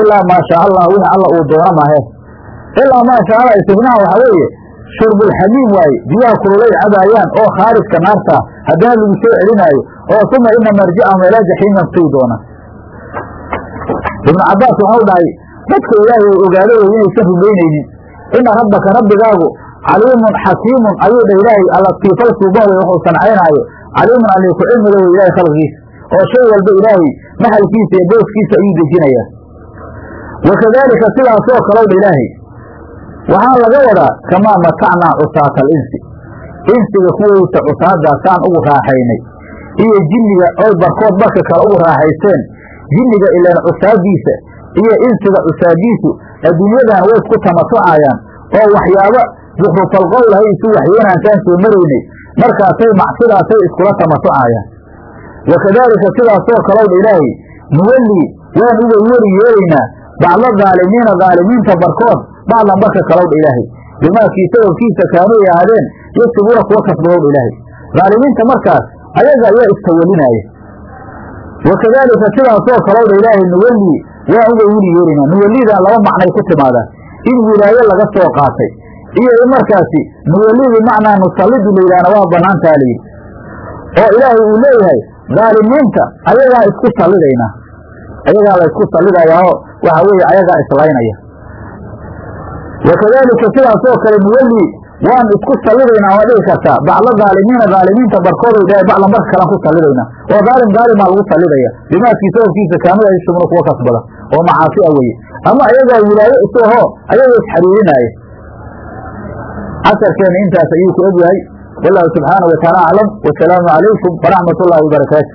ilaa maa shaa allah wix alla uu doono maahe ilaa maa shaa allah istifnaha waxaa weeye shurbulxamiim waaye biyaha kululay cabaayaan oo khaarijka naartaa haddana lagu soo celinaayo oo uma ina marjicahum ilaa jaxiiman sugi doona. Ibnu cabbaas waxau dhahay dadka ilaahay uu ogaado wey inaysan rumaynaynin ina rabbaka rabbigaagu caliimun xakiimun ayuu dha ilaahay allatiifal suuban wuxuu sancaynaayo caliimun alii ku cilmiga wey ilahay khalqigiisa oo shay walba ilaahay maxalkiisa iyo booskiisa ayuu dejinayaa wakadaalika sidaasoo kalow dha ilaahay waxaa laga wadaa kamaa matacnaa cusaata alinsi insiga kuwaysa cusaadaasaan ugu raaxaynay. Iyo jinniga oy barkood barka kale ugu raaxaysteen. Jinniga ilaan cusaadiisa iyo insiga cusaadiisu adduunyadan way isku tamasucayaan oo waxyaabo zukrufalqowlahay isu waxyeenaansaan soo maraynay markaasay macsidaasay iskula tamasucayaan wakadaalika sidaasoo kalowdha ilaahay nuwallii waan uga weri yeelaynaa bacdo dhaalimiina dhaalimiinta barkood bacdan barka kalowdha ilaahay. Bimaakii sababkiisa kaanuu ay ahaadeen yasibuuna kuwa kasbadowdha ilaahay. Dhaalimiinta markaas ayaga ayaa istawelinaya wakadaalika sidaasoo kalowdha ilaahay nuwallii waan uga weli yeelaynaa nuwallidan laba macnay ku timaadaa in wilaayo laga soo qaatay. Iyo in markaasi nuwalli bimacnaa nusallidu layidhahna waa banaantaa layidhi oo ilaahay uu leeyahay dhaalimiinta ayagaa isku sallidaynaa ayagaa la isku sallidayaao waxa weeye ayagaa islaynaya wakadaalika sidaasoo kale nuwalli waan isku sallidaynaa waa dhihi kartaa. Bacdo dhaalimiina dhaalimiinta barkooda ilahay bacdan barka kalaan ku sallidaynaa oo dhaalim dhaalimaa lagu sallidaya bimaakii sababkiisa kaamida yashumuna kuwa kasbada oo macaasi a weye ama ayagaa wilaayo isu ahoo ayagoo isxariirinaya casharkeena intaas ayuu ku ogyahay. Wallahu subxaanau wataala aclam. Wasalaamu calaykum waraxmat ullaahi wabarakaatu